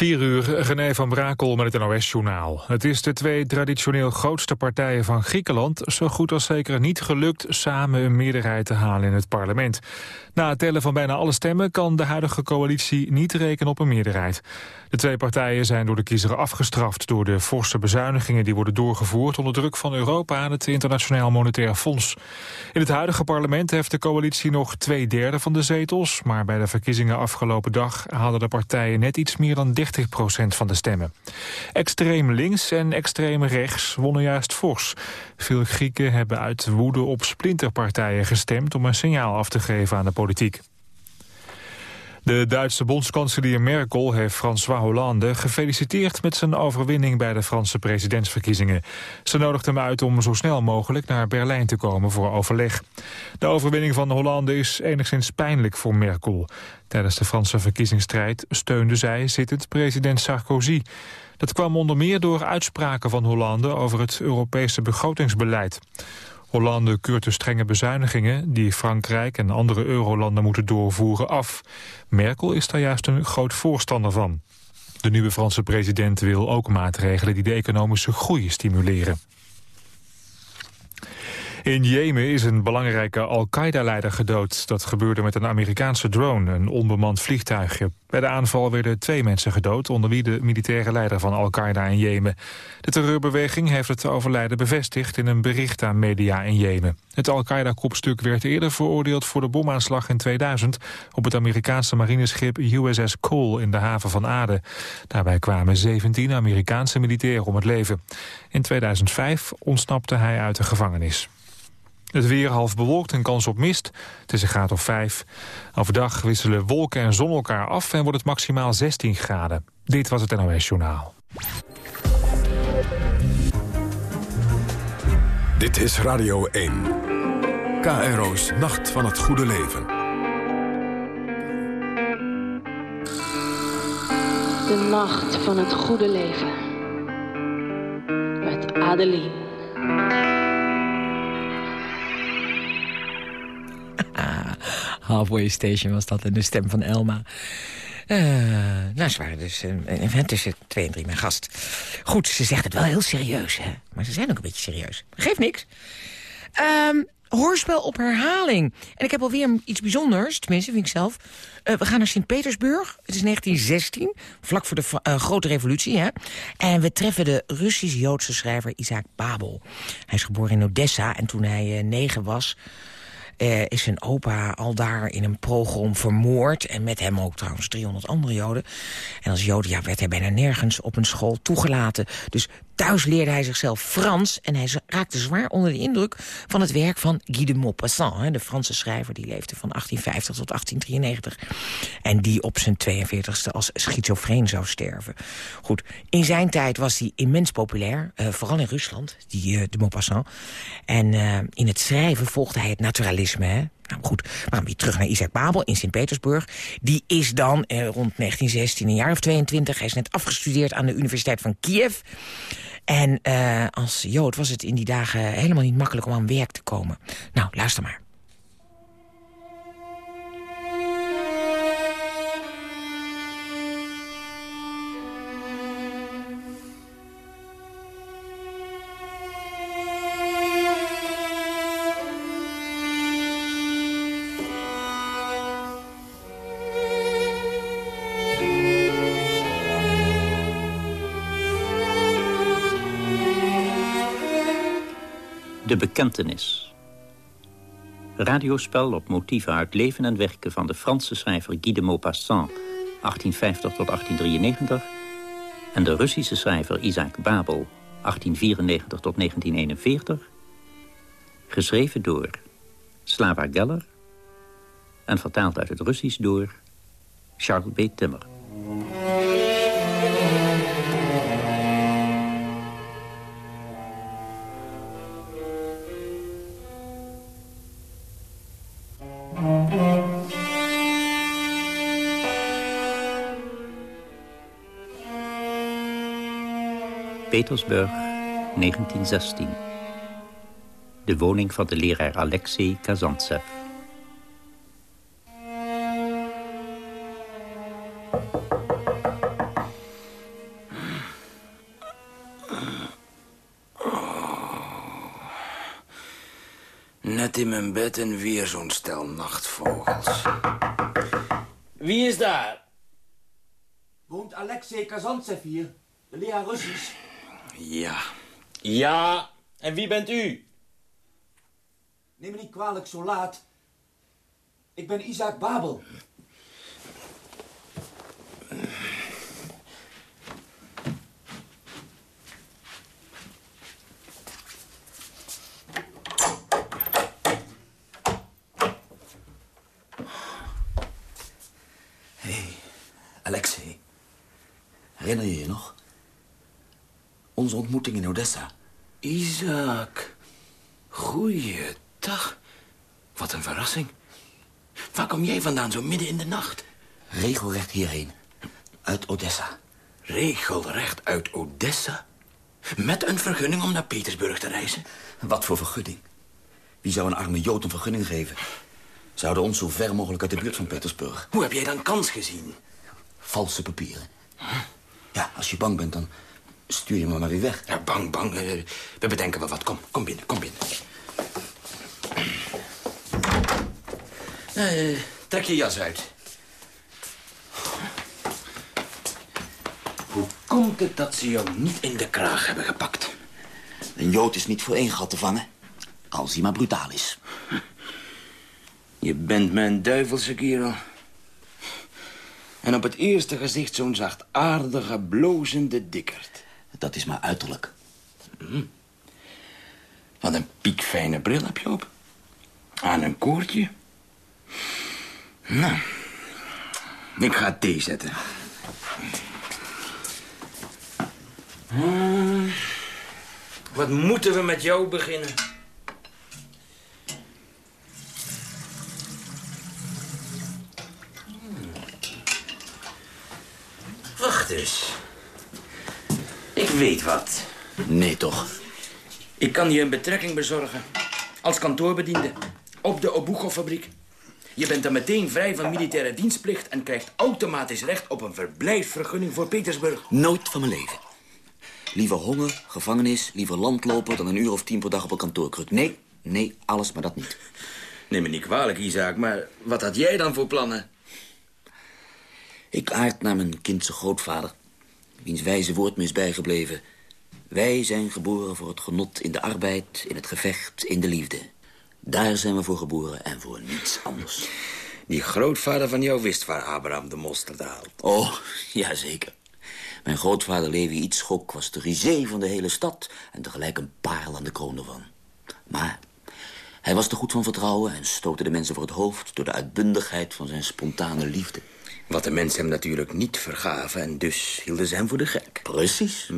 4 uur, René van Brakel met het NOS-journaal. Het is de twee traditioneel grootste partijen van Griekenland... zo goed als zeker niet gelukt samen een meerderheid te halen in het parlement. Na het tellen van bijna alle stemmen kan de huidige coalitie niet rekenen op een meerderheid. De twee partijen zijn door de kiezer afgestraft door de forse bezuinigingen die worden doorgevoerd onder druk van Europa en het Internationaal Monetair Fonds. In het huidige parlement heeft de coalitie nog twee derde van de zetels, maar bij de verkiezingen afgelopen dag haalden de partijen net iets meer dan 30 procent van de stemmen. Extreem links en extreem rechts wonnen juist fors. Veel Grieken hebben uit woede op splinterpartijen gestemd om een signaal af te geven aan de politiek. De Duitse bondskanselier Merkel heeft François Hollande gefeliciteerd met zijn overwinning bij de Franse presidentsverkiezingen. Ze nodigt hem uit om zo snel mogelijk naar Berlijn te komen voor overleg. De overwinning van Hollande is enigszins pijnlijk voor Merkel. Tijdens de Franse verkiezingsstrijd steunde zij zittend president Sarkozy. Dat kwam onder meer door uitspraken van Hollande over het Europese begrotingsbeleid. Hollande keurt de strenge bezuinigingen die Frankrijk en andere eurolanden moeten doorvoeren af. Merkel is daar juist een groot voorstander van. De nieuwe Franse president wil ook maatregelen die de economische groei stimuleren. In Jemen is een belangrijke Al-Qaeda-leider gedood. Dat gebeurde met een Amerikaanse drone, een onbemand vliegtuigje. Bij de aanval werden twee mensen gedood, onder wie de militaire leider van Al-Qaeda in Jemen. De terreurbeweging heeft het overlijden bevestigd in een bericht aan media in Jemen. Het Al-Qaeda-kopstuk werd eerder veroordeeld voor de bomaanslag in 2000 op het Amerikaanse marineschip USS Cole in de haven van Aden. Daarbij kwamen 17 Amerikaanse militairen om het leven. In 2005 ontsnapte hij uit de gevangenis. Het weer half bewolkt en kans op mist. Het is een graad of 5. Overdag wisselen wolken en zon elkaar af en wordt het maximaal 16 graden. Dit was het NOS Journaal. Dit is Radio 1. KRO's Nacht van het Goede Leven. De Nacht van het Goede Leven. Met Adeline. Halfway Station was dat in de stem van Elma. Uh, nou, ze waren dus uh, tussen twee en drie mijn gast. Goed, ze zegt het wel heel serieus, hè. Maar ze zijn ook een beetje serieus. Geeft niks. Um, hoorspel op herhaling. En ik heb alweer iets bijzonders, tenminste vind ik zelf. Uh, we gaan naar Sint-Petersburg. Het is 1916, vlak voor de grote revolutie. Hè? En we treffen de Russisch-Joodse schrijver Isaac Babel. Hij is geboren in Odessa en toen hij negen was... Uh, is zijn opa al daar in een pogrom vermoord. En met hem ook trouwens 300 andere Joden. En als Jood ja, werd hij bijna nergens op een school toegelaten. Dus thuis leerde hij zichzelf Frans. En hij raakte zwaar onder de indruk van het werk van Guy de Maupassant. De Franse schrijver die leefde van 1850 tot 1893. En die op zijn 42e als schizofreen zou sterven. Goed, in zijn tijd was hij immens populair. Uh, vooral in Rusland, die uh, de Maupassant. En in het schrijven volgde hij het naturalisme Nou goed, gaan weer terug naar Isaac Babel in Sint-Petersburg. Die is dan eh, rond 1916, een jaar of 22. Hij is net afgestudeerd aan de Universiteit van Kiev. En uh, als Jood was het in die dagen helemaal niet makkelijk om aan werk te komen. Nou, luister maar. De Bekentenis. Radiospel op motieven uit leven en werken van de Franse schrijver Guy de Maupassant... 1850 tot 1893... en de Russische schrijver Isaac Babel... 1894 tot 1941... geschreven door Slava Geller... en vertaald uit het Russisch door Charles B. Timmer. Petersburg, 1916. De woning van de leraar Alexei Kazantsev. Net in mijn bed en weer zo'n stel nachtvogels. Wie is daar? Woont Alexei Kazantsev hier, de leraar Russisch. Ja. Ja, en wie bent u? Neem me niet kwalijk zo laat. Ik ben Isaac Babel. Hé, hey, Alexei. Herinner je je nog? Onze ontmoeting in Odessa. Isaac. Goeiedag. Wat een verrassing. Waar kom jij vandaan zo midden in de nacht? Regelrecht hierheen. Uit Odessa. Regelrecht uit Odessa? Met een vergunning om naar Petersburg te reizen? Wat voor vergunning? Wie zou een arme Jood een vergunning geven? Zouden ons zo ver mogelijk uit de buurt van Petersburg. Hoe heb jij dan kans gezien? Valse papieren. Ja, als je bang bent, dan stuur je me maar weer weg. Ja, bang, bang. Eh, we bedenken wel wat. Kom, kom binnen, kom binnen. Eh, trek je jas uit. Hoe komt het dat ze jou niet in de kraag hebben gepakt? Een Jood is niet voor één gat te vangen. Als hij maar brutaal is. Je bent mijn duivelse kerel. En op het eerste gezicht zo'n zachtaardige, blozende dikkerd. Dat is maar uiterlijk. Wat een piekfijne bril heb je op. Aan een koordje. Nou, ik ga thee zetten. Hmm, Wat moeten we met jou beginnen? Hmm. Wacht eens. Ik weet wat. Nee, toch? Ik kan je een betrekking bezorgen. Als kantoorbediende. Op de Obucho-fabriek. Je bent dan meteen vrij van militaire dienstplicht... en krijgt automatisch recht op een verblijfsvergunning voor Petersburg. Nooit van mijn leven. Liever honger, gevangenis, liever landlopen... dan een uur of tien per dag op een kantoorkruk. Nee, nee, alles maar dat niet. Neem me niet kwalijk, Isaac, maar wat had jij dan voor plannen? Ik aard naar mijn kindse grootvader. Wiens wijze woord me is bijgebleven. Wij zijn geboren voor het genot in de arbeid, in het gevecht, in de liefde. Daar zijn we voor geboren en voor niets anders. Die grootvader van jou wist waar Abraham de mosterd haalt. Oh, jazeker. Mijn grootvader Levi Ietschok was de risée van de hele stad... en tegelijk een parel aan de kroon ervan. Maar hij was te goed van vertrouwen... en stootte de mensen voor het hoofd... door de uitbundigheid van zijn spontane liefde. Wat de mensen hem natuurlijk niet vergaven... en dus hielden ze hem voor de gek. Precies.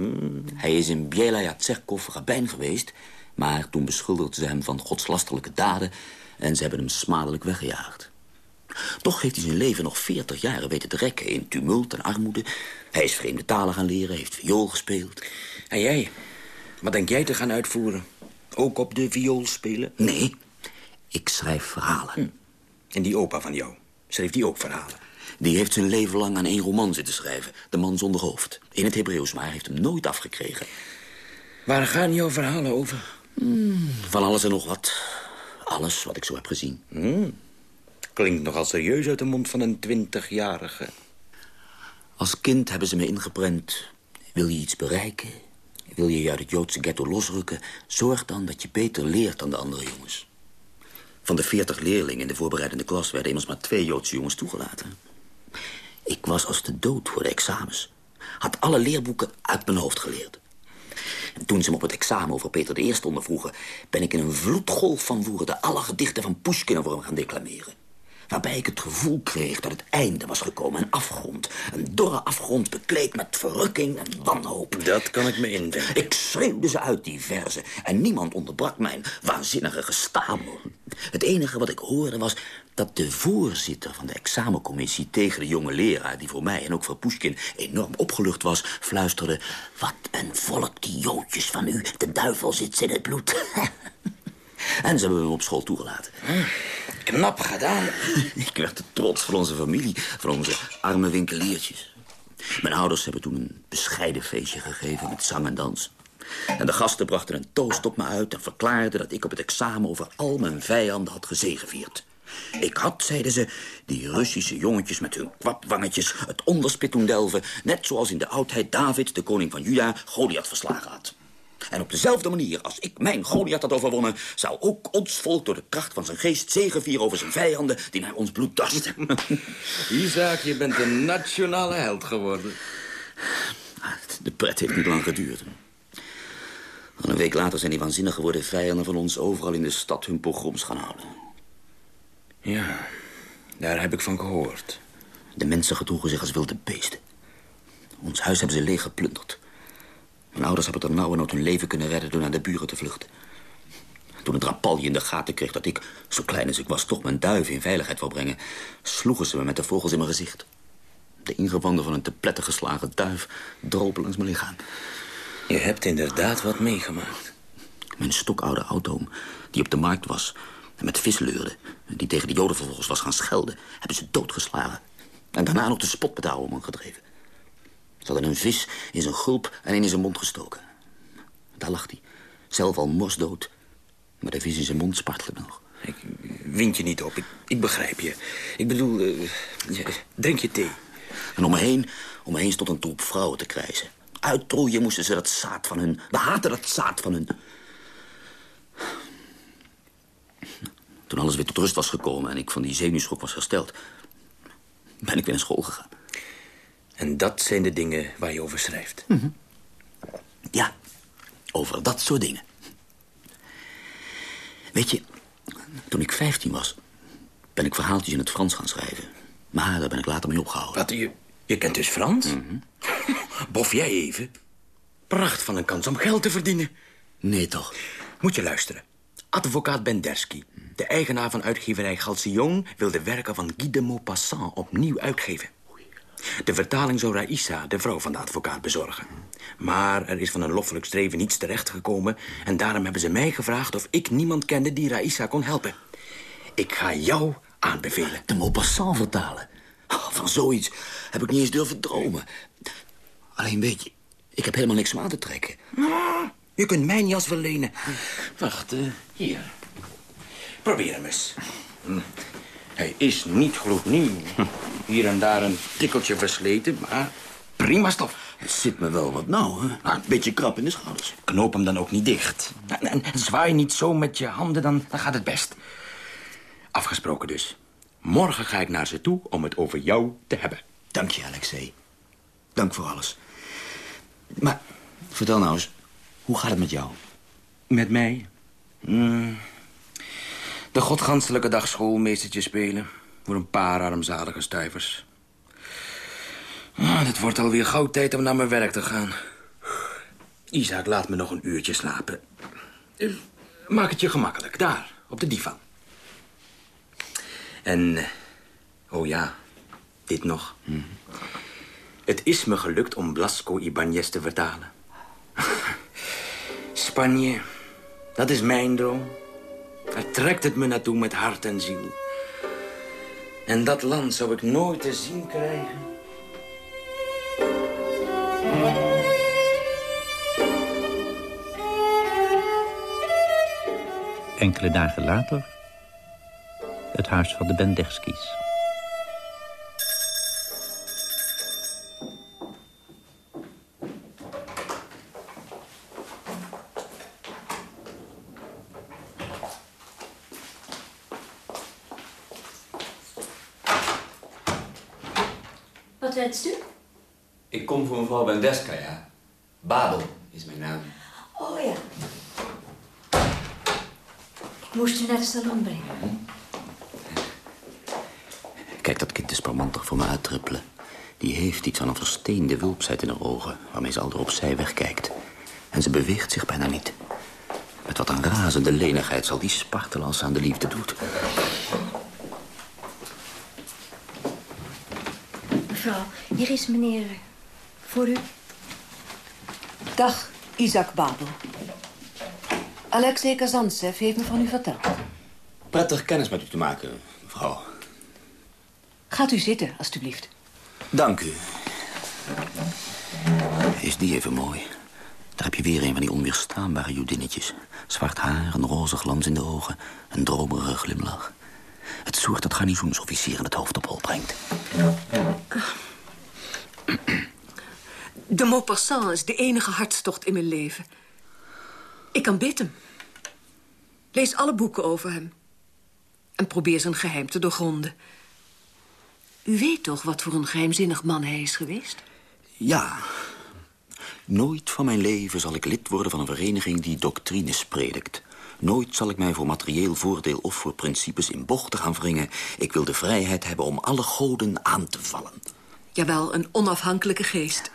Hij is in Bielaya Tserkov rabbijn geweest... maar toen beschuldigden ze hem van godslasterlijke daden... en ze hebben hem smadelijk weggejaagd. Toch heeft hij zijn leven nog veertig jaren weten te rekken... in tumult en armoede. Hij is vreemde talen gaan leren, heeft viool gespeeld. En jij? Wat denk jij te gaan uitvoeren? Ook op de viool spelen? Nee, ik schrijf verhalen. En die opa van jou, schreef die ook verhalen? Die heeft zijn leven lang aan één roman zitten schrijven. De man zonder hoofd. In het Hebreeuws, maar hij heeft hem nooit afgekregen. Waar gaan jouw verhalen over? Van alles en nog wat. Alles wat ik zo heb gezien. Klinkt nogal serieus uit de mond van een twintigjarige. Als kind hebben ze me ingeprent. Wil je iets bereiken? Wil je je uit het Joodse ghetto losrukken? Zorg dan dat je beter leert dan de andere jongens. Van de veertig leerlingen in de voorbereidende klas... werden immers maar twee Joodse jongens toegelaten. Ik was als de dood voor de examens. Had alle leerboeken uit mijn hoofd geleerd. En toen ze me op het examen over Peter I ondervroegen... ben ik in een vloedgolf van woorden... alle gedichten van Pushkin over hem gaan declameren. Waarbij ik het gevoel kreeg dat het einde was gekomen. Een afgrond. Een dorre afgrond bekleed met verrukking en wanhoop. Dat kan ik me indenken. Ik schreeuwde ze uit, die verzen. En niemand onderbrak mijn waanzinnige gestamel. Het enige wat ik hoorde was dat de voorzitter van de examencommissie... tegen de jonge leraar, die voor mij en ook voor Pushkin enorm opgelucht was... fluisterde, wat een volk die joodjes van u. De duivel zit ze in het bloed. en ze hebben me op school toegelaten. Knap gedaan. Ik werd de trots van onze familie, van onze arme winkeliertjes. Mijn ouders hebben toen een bescheiden feestje gegeven met zang en dans. En de gasten brachten een toast op me uit en verklaarden dat ik op het examen over al mijn vijanden had gezegevierd. Ik had, zeiden ze, die Russische jongetjes met hun kwapwangetjes het onderspit doen delven, net zoals in de oudheid David, de koning van Juda, Goliath verslagen had. En op dezelfde manier als ik mijn Goliath had overwonnen... zou ook ons volk door de kracht van zijn geest zegevieren over zijn vijanden... die naar ons bloed dorsten. Isaac, je bent een nationale held geworden. De pret heeft niet lang geduurd. Al een week later zijn die waanzinnig geworden vijanden van ons... overal in de stad hun pogroms gaan houden. Ja, daar heb ik van gehoord. De mensen gedroegen zich als wilde beesten. Ons huis hebben ze leeg geplunderd. Mijn ouders hebben er nauwe nood hun leven kunnen redden... door naar de buren te vluchten. Toen het rapalje in de gaten kreeg dat ik, zo klein als ik was... toch mijn duiven in veiligheid wou brengen... sloegen ze me met de vogels in mijn gezicht. De ingewanden van een te pletten geslagen duif dropen langs mijn lichaam. Je hebt inderdaad wat meegemaakt. Mijn stokoude auto, die op de markt was... en met vis leurde, die tegen de joden vervolgens was gaan schelden... hebben ze doodgeslagen. En daarna nog de spot met de oude man gedreven. Ze hadden een vis in zijn gulp en in zijn mond gestoken. Daar lag hij, zelf al morsdood. Maar de vis in zijn mond spartelde nog. Ik wind je niet op, ik, ik begrijp je. Ik bedoel, uh, ja, drink je thee. En om me heen, om me heen stond een troep vrouwen te krijzen. Uittroeien moesten ze dat zaad van hun. We haten dat zaad van hun. Toen alles weer tot rust was gekomen en ik van die zenuwschok was hersteld... ben ik weer naar school gegaan. En dat zijn de dingen waar je over schrijft? Mm -hmm. Ja, over dat soort dingen. Weet je, toen ik 15 was, ben ik verhaaltjes in het Frans gaan schrijven. Maar daar ben ik later mee opgehouden. Wat, je, je kent dus Frans? Mm -hmm. Bof jij even? Pracht van een kans om geld te verdienen. Nee, toch? Moet je luisteren. Advocaat Benderski, de eigenaar van uitgeverij Galsion... wil de werken van Guy de Maupassant opnieuw uitgeven. De vertaling zou Raissa, de vrouw van de advocaat, bezorgen. Maar er is van een loffelijk streven niets terechtgekomen... en daarom hebben ze mij gevraagd of ik niemand kende die Raissa kon helpen. Ik ga jou aanbevelen. De Maupassant vertalen? Oh, van zoiets heb ik niet eens durven dromen. Alleen weet je, ik heb helemaal niks om aan te trekken. Ah, je kunt mijn jas wel lenen. Wacht, uh, hier. Probeer hem eens. Hij is niet gloednieuw. Hier en daar een tikkeltje versleten, maar prima stof. Het zit me wel wat nauw, hè? Nou, een beetje krap in de schouders. Knoop hem dan ook niet dicht. En zwaai niet zo met je handen, dan, dan gaat het best. Afgesproken dus. Morgen ga ik naar ze toe om het over jou te hebben. Dank je, Alexei. Dank voor alles. Maar vertel nou eens, hoe gaat het met jou? Met mij? Mm. De godganselijke dag schoolmeestertje spelen. Voor een paar armzalige stuivers. Oh, het wordt alweer gauw tijd om naar mijn werk te gaan. Isaac, laat me nog een uurtje slapen. Maak het je gemakkelijk, daar, op de divan. En, oh ja, dit nog. Mm. Het is me gelukt om Blasco Ibanez te vertalen. Spanje, dat is mijn droom. Daar trekt het me naartoe met hart en ziel. En dat land zou ik nooit te zien krijgen. Enkele dagen later... het huis van de Bendegski's. Wat wenst u? Ik kom voor mevrouw Bendeska, ja. Babel is mijn naam. Oh ja. Ik moest u naar de salon brengen. Kijk, dat kind is parmantig voor me uittrippelen. Die heeft iets van een versteende wulpsheid in haar ogen... waarmee ze al erop zij wegkijkt. En ze beweegt zich bijna niet. Met wat een razende lenigheid zal die spartelen als ze aan de liefde doet. Mevrouw, hier is meneer voor u. Dag, Isaac Babel. Alexei Kazantsev heeft me van u verteld. Prettig kennis met u te maken, mevrouw. Gaat u zitten, alstublieft. Dank u. Is die even mooi? Daar heb je weer een van die onweerstaanbare judinnetjes. Zwart haar, een roze glans in de ogen, een dromerige glimlach. Het soort dat garnizoensofficieren het hoofd op hol brengt. De Maupassant is de enige hartstocht in mijn leven. Ik kan bidden. Lees alle boeken over hem. En probeer zijn geheim te doorgronden. U weet toch wat voor een geheimzinnig man hij is geweest? Ja. Nooit van mijn leven zal ik lid worden van een vereniging die doctrines predikt. Nooit zal ik mij voor materieel voordeel of voor principes in bochten gaan wringen. Ik wil de vrijheid hebben om alle goden aan te vallen. Jawel, een onafhankelijke geest.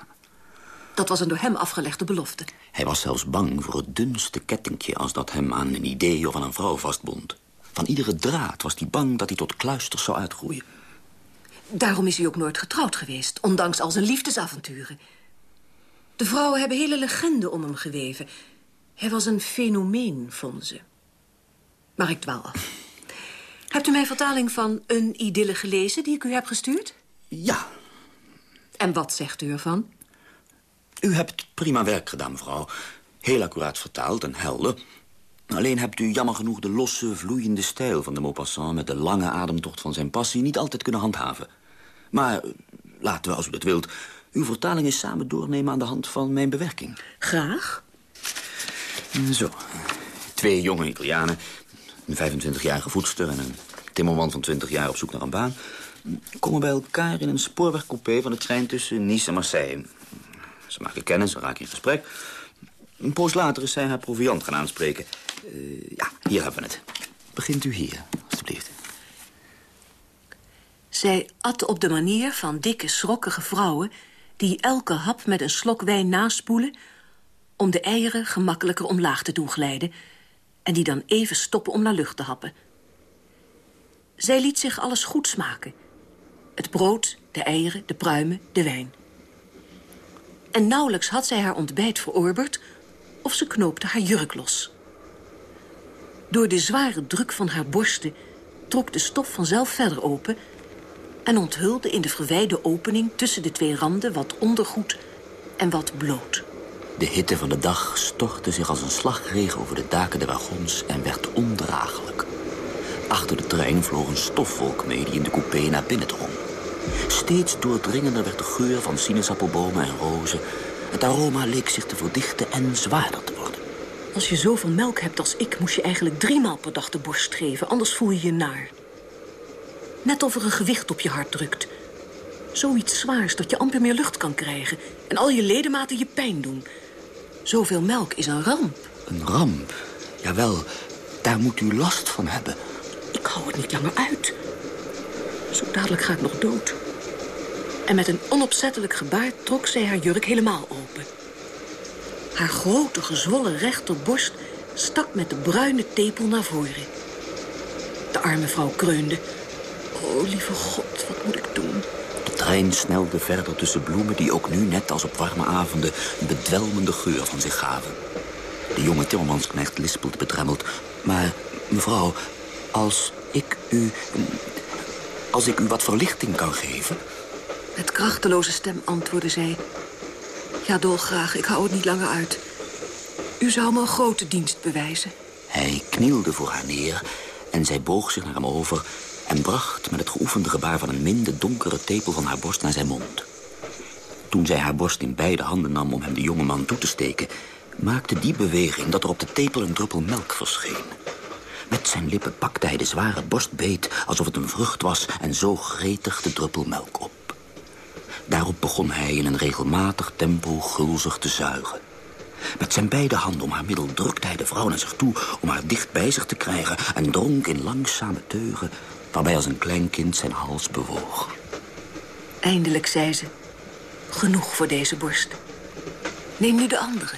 Dat was een door hem afgelegde belofte. Hij was zelfs bang voor het dunste kettingje... als dat hem aan een idee of aan een vrouw vastbond. Van iedere draad was hij bang dat hij tot kluisters zou uitgroeien. Daarom is hij ook nooit getrouwd geweest, ondanks al zijn liefdesavonturen. De vrouwen hebben hele legenden om hem geweven. Hij was een fenomeen, vonden ze. Maar ik dwaal af. Hebt u mijn vertaling van Een Idylle gelezen die ik u heb gestuurd? Ja. En wat zegt u ervan? U hebt prima werk gedaan, mevrouw. Heel accuraat vertaald en helder. Alleen hebt u jammer genoeg de losse, vloeiende stijl van de Maupassant... met de lange ademtocht van zijn passie niet altijd kunnen handhaven. Maar laten we, als u dat wilt, uw vertaling eens samen doornemen... aan de hand van mijn bewerking. Graag. Zo. Twee jonge Italianen, een 25-jarige voedster... en een timmerman van 20 jaar op zoek naar een baan... komen bij elkaar in een spoorwegcoupé van de trein tussen Nice en Marseille. Ze maken kennis en raken in gesprek. Een poos later is zij haar proviant gaan aanspreken. Uh, ja, hier hebben we het. Begint u hier, alstublieft. Zij at op de manier van dikke, schrokkige vrouwen... die elke hap met een slok wijn naspoelen... om de eieren gemakkelijker omlaag te doen glijden... en die dan even stoppen om naar lucht te happen. Zij liet zich alles goed smaken. Het brood, de eieren, de pruimen, de wijn. En nauwelijks had zij haar ontbijt verorberd... of ze knoopte haar jurk los. Door de zware druk van haar borsten... trok de stof vanzelf verder open... en onthulde in de verwijde opening tussen de twee randen... wat ondergoed en wat bloot. De hitte van de dag stortte zich als een slagregen over de daken der wagons... en werd ondraaglijk. Achter de trein vloog een stofwolk mee die in de coupé naar binnen drong. Steeds doordringender werd de geur van sinaasappelbomen en rozen. Het aroma leek zich te verdichten en zwaarder te. Als je zoveel melk hebt als ik, moest je eigenlijk driemaal per dag de borst geven. Anders voel je je naar. Net of er een gewicht op je hart drukt. Zoiets zwaars dat je amper meer lucht kan krijgen. En al je ledematen je pijn doen. Zoveel melk is een ramp. Een ramp? Jawel, daar moet u last van hebben. Ik hou het niet langer uit. Zo dadelijk ga ik nog dood. En met een onopzettelijk gebaar trok zij haar jurk helemaal open. Haar grote, gezwollen rechterborst stak met de bruine tepel naar voren. De arme vrouw kreunde. Oh, lieve God, wat moet ik doen? De trein snelde verder tussen bloemen die ook nu, net als op warme avonden... een bedwelmende geur van zich gaven. De jonge timmermansknecht lispelde bedremmeld. Maar, mevrouw, als ik u... als ik u wat verlichting kan geven... Met krachteloze stem antwoordde zij... Ja, dolgraag, ik hou het niet langer uit. U zou me een grote dienst bewijzen. Hij knielde voor haar neer en zij boog zich naar hem over... en bracht met het geoefende gebaar van een min de donkere tepel van haar borst naar zijn mond. Toen zij haar borst in beide handen nam om hem de jonge man toe te steken... maakte die beweging dat er op de tepel een druppel melk verscheen. Met zijn lippen pakte hij de zware borst beet alsof het een vrucht was... en zoog gretig de druppel melk op. Daarop begon hij in een regelmatig tempo gulzig te zuigen. Met zijn beide handen om haar middel drukte hij de vrouw naar zich toe... om haar dicht bij zich te krijgen en dronk in langzame teugen... waarbij als een klein kind zijn hals bewoog. Eindelijk zei ze, genoeg voor deze borst. Neem nu de andere.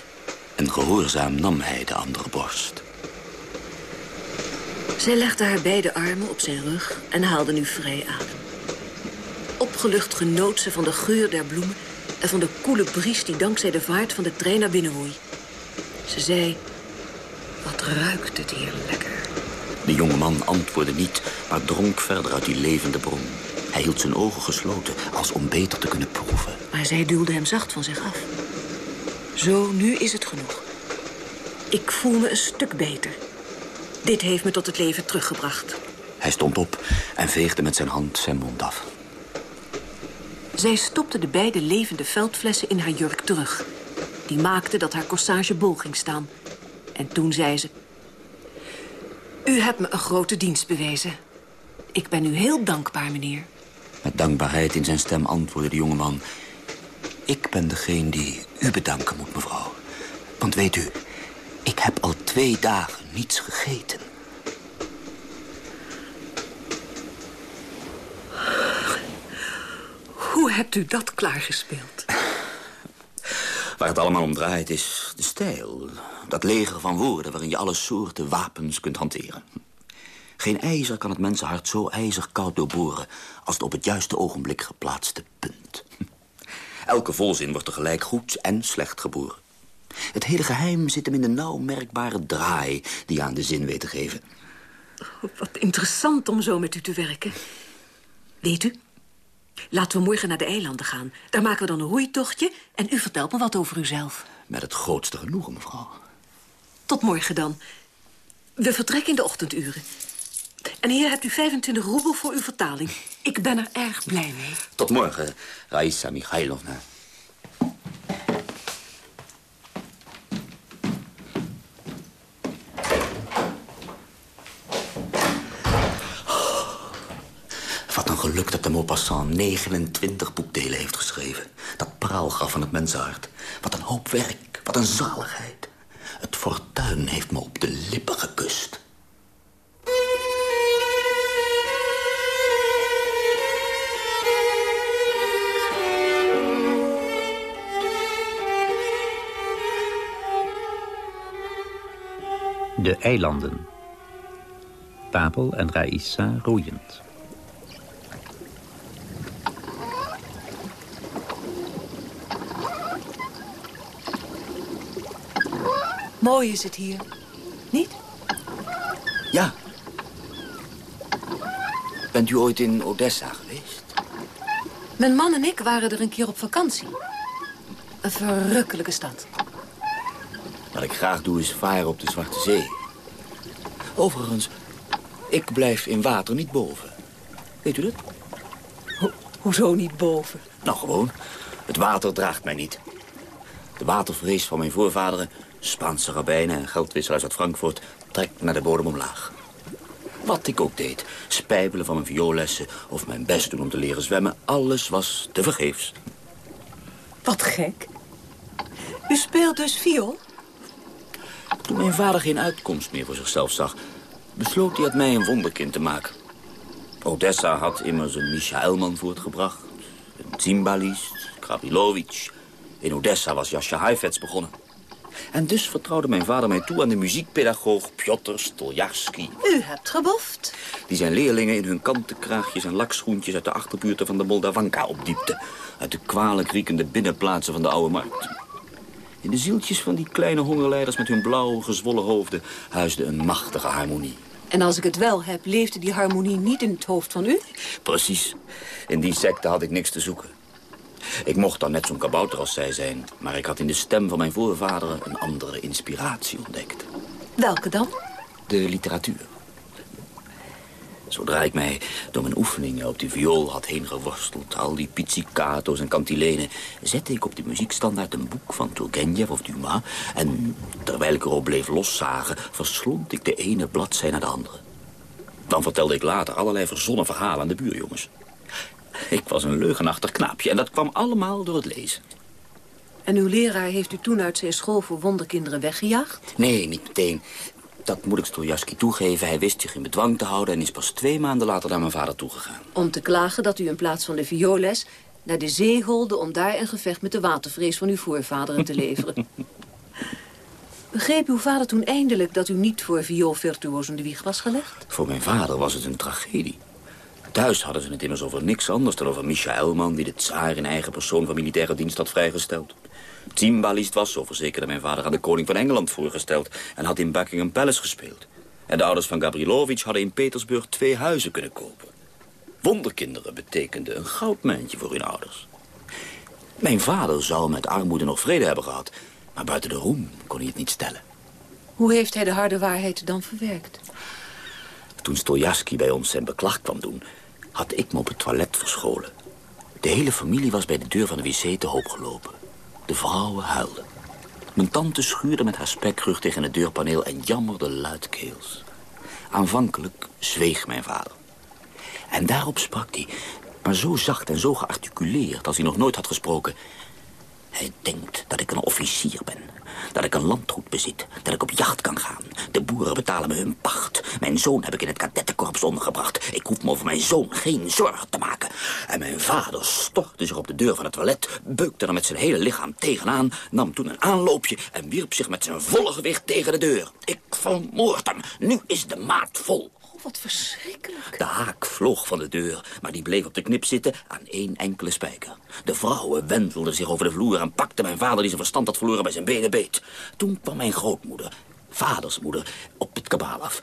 En gehoorzaam nam hij de andere borst. Zij legde haar beide armen op zijn rug en haalde nu vrij adem. Opgelucht genoot ze van de geur der bloemen... en van de koele bries die dankzij de vaart van de trein naar binnen woei. Ze zei, wat ruikt het hier lekker. De jonge man antwoordde niet, maar dronk verder uit die levende bron. Hij hield zijn ogen gesloten, als om beter te kunnen proeven. Maar zij duwde hem zacht van zich af. Zo, nu is het genoeg. Ik voel me een stuk beter. Dit heeft me tot het leven teruggebracht. Hij stond op en veegde met zijn hand zijn mond af. Zij stopte de beide levende veldflessen in haar jurk terug. Die maakte dat haar corsage bol ging staan. En toen zei ze... U hebt me een grote dienst bewezen. Ik ben u heel dankbaar, meneer. Met dankbaarheid in zijn stem antwoordde de jongeman... Ik ben degene die u bedanken moet, mevrouw. Want weet u, ik heb al twee dagen niets gegeten. Hoe hebt u dat klaargespeeld? Waar het allemaal om draait is de stijl. Dat leger van woorden waarin je alle soorten wapens kunt hanteren. Geen ijzer kan het mensenhart zo ijzerkoud doorboren... als het op het juiste ogenblik geplaatste punt. Elke volzin wordt tegelijk goed en slecht geboren. Het hele geheim zit hem in de nauw merkbare draai... die aan de zin weet te geven. Oh, wat interessant om zo met u te werken. Weet u, laten we morgen naar de eilanden gaan. Daar maken we dan een roeitochtje en u vertelt me wat over uzelf. Met het grootste genoegen, mevrouw. Tot morgen dan. We vertrekken in de ochtenduren. En hier hebt u 25 roebel voor uw vertaling. Ik ben er erg blij mee. Tot morgen, Raisa Mikhailovna. Wat een geluk dat de Maupassant 29 boekdelen heeft geschreven. Dat praalgraf van het mensenhart. Wat een hoop werk, wat een zaligheid. Het fortuin heeft me op de lippen gekust. De eilanden. Papel en Raissa roeiend. Mooi is het hier. Niet? Ja. Bent u ooit in Odessa geweest? Mijn man en ik waren er een keer op vakantie. Een verrukkelijke stad. Wat ik graag doe is varen op de Zwarte Zee. Overigens, ik blijf in water niet boven. Weet u dat? Ho hoezo niet boven? Nou, gewoon. Het water draagt mij niet. De watervrees van mijn voorvaderen, Spaanse rabbijnen en geldwisselaars uit Frankfurt, trekt naar de bodem omlaag. Wat ik ook deed, spijbelen van mijn vioollessen of mijn best doen om te leren zwemmen, alles was tevergeefs. Wat gek. U speelt dus viool? Toen mijn vader geen uitkomst meer voor zichzelf zag... besloot hij het mij een wonderkind te maken. Odessa had immers een Misha Elman voortgebracht. Een Zimbalist, Krabilovic. In Odessa was Jascha Heifetz begonnen. En dus vertrouwde mijn vader mij toe aan de muziekpedagoog Piotr Stoljarski. U hebt geboft. Die zijn leerlingen in hun kanten kraagjes en lakschoentjes... uit de achterbuurten van de Moldavanka opdiepte. Uit de kwalijk riekende binnenplaatsen van de oude markt. In de zieltjes van die kleine hongerleiders met hun blauwe, gezwollen hoofden... huisde een machtige harmonie. En als ik het wel heb, leefde die harmonie niet in het hoofd van u? Precies. In die secte had ik niks te zoeken. Ik mocht dan net zo'n kabouter als zij zijn... maar ik had in de stem van mijn voorvaderen een andere inspiratie ontdekt. Welke dan? De literatuur. Zodra ik mij door mijn oefeningen op de viool had heen geworsteld... al die pizzicato's en cantilenen... zette ik op de muziekstandaard een boek van Turgenev of Dumas... en terwijl ik erop bleef loszagen... verslond ik de ene bladzij naar de andere. Dan vertelde ik later allerlei verzonnen verhalen aan de buurjongens. Ik was een leugenachtig knaapje en dat kwam allemaal door het lezen. En uw leraar heeft u toen uit zijn school voor wonderkinderen weggejaagd? Nee, niet meteen. Dat moet ik Stoljaski toegeven. Hij wist zich in bedwang te houden... en is pas twee maanden later naar mijn vader toegegaan. Om te klagen dat u in plaats van de violes naar de zee holde... om daar een gevecht met de watervrees van uw voorvaderen te leveren. Begreep uw vader toen eindelijk dat u niet voor vioolvirtuoos in de wieg was gelegd? Voor mijn vader was het een tragedie. Thuis hadden ze het immers over niks anders dan over Misha Elman... die de tsaar in eigen persoon van militaire dienst had vrijgesteld. Timbalist was, zo verzekerde mijn vader, aan de koning van Engeland voorgesteld... en had in Buckingham Palace gespeeld. En de ouders van Gabrilovic hadden in Petersburg twee huizen kunnen kopen. Wonderkinderen betekende een goudmijntje voor hun ouders. Mijn vader zou met armoede nog vrede hebben gehad... Maar buiten de roem kon hij het niet stellen. Hoe heeft hij de harde waarheid dan verwerkt? Toen Stoljaski bij ons zijn beklag kwam doen... had ik me op het toilet verscholen. De hele familie was bij de deur van de wc te hoop gelopen. De vrouwen huilden. Mijn tante schuurde met haar spekrug tegen het deurpaneel... en jammerde luidkeels. Aanvankelijk zweeg mijn vader. En daarop sprak hij, maar zo zacht en zo gearticuleerd... als hij nog nooit had gesproken. Hij denkt dat ik een officier ben. Dat ik een landgoed bezit. Dat ik op jacht kan gaan. De boeren betalen me hun pacht. Mijn zoon heb ik in het kadettenkorps ondergebracht. Ik hoef me over mijn zoon geen zorgen te maken. En mijn vader stortte zich op de deur van het toilet... beukte er met zijn hele lichaam tegenaan... nam toen een aanloopje en wierp zich met zijn volle gewicht tegen de deur. Ik vermoord hem. Nu is de maat vol. Oh, wat verschrikkelijk. De haak vloog van de deur, maar die bleef op de knip zitten aan één enkele spijker. De vrouwen wentelden zich over de vloer en pakten mijn vader die zijn verstand had verloren bij zijn benen beet. Toen kwam mijn grootmoeder, vaders moeder, op het kabaal af.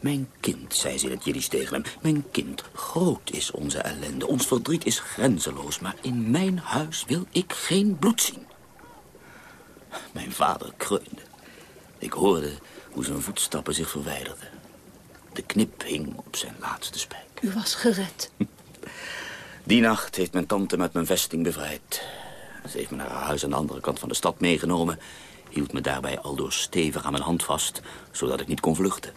Mijn kind, zei ze in het Jiddisch tegen hem, mijn kind, groot is onze ellende. Ons verdriet is grenzeloos, maar in mijn huis wil ik geen bloed zien. Mijn vader kreunde. Ik hoorde hoe zijn voetstappen zich verwijderden. De knip hing op zijn laatste spijk. U was gered. Die nacht heeft mijn tante met mijn vesting bevrijd. Ze heeft me naar haar huis aan de andere kant van de stad meegenomen... hield me daarbij aldoor stevig aan mijn hand vast... zodat ik niet kon vluchten.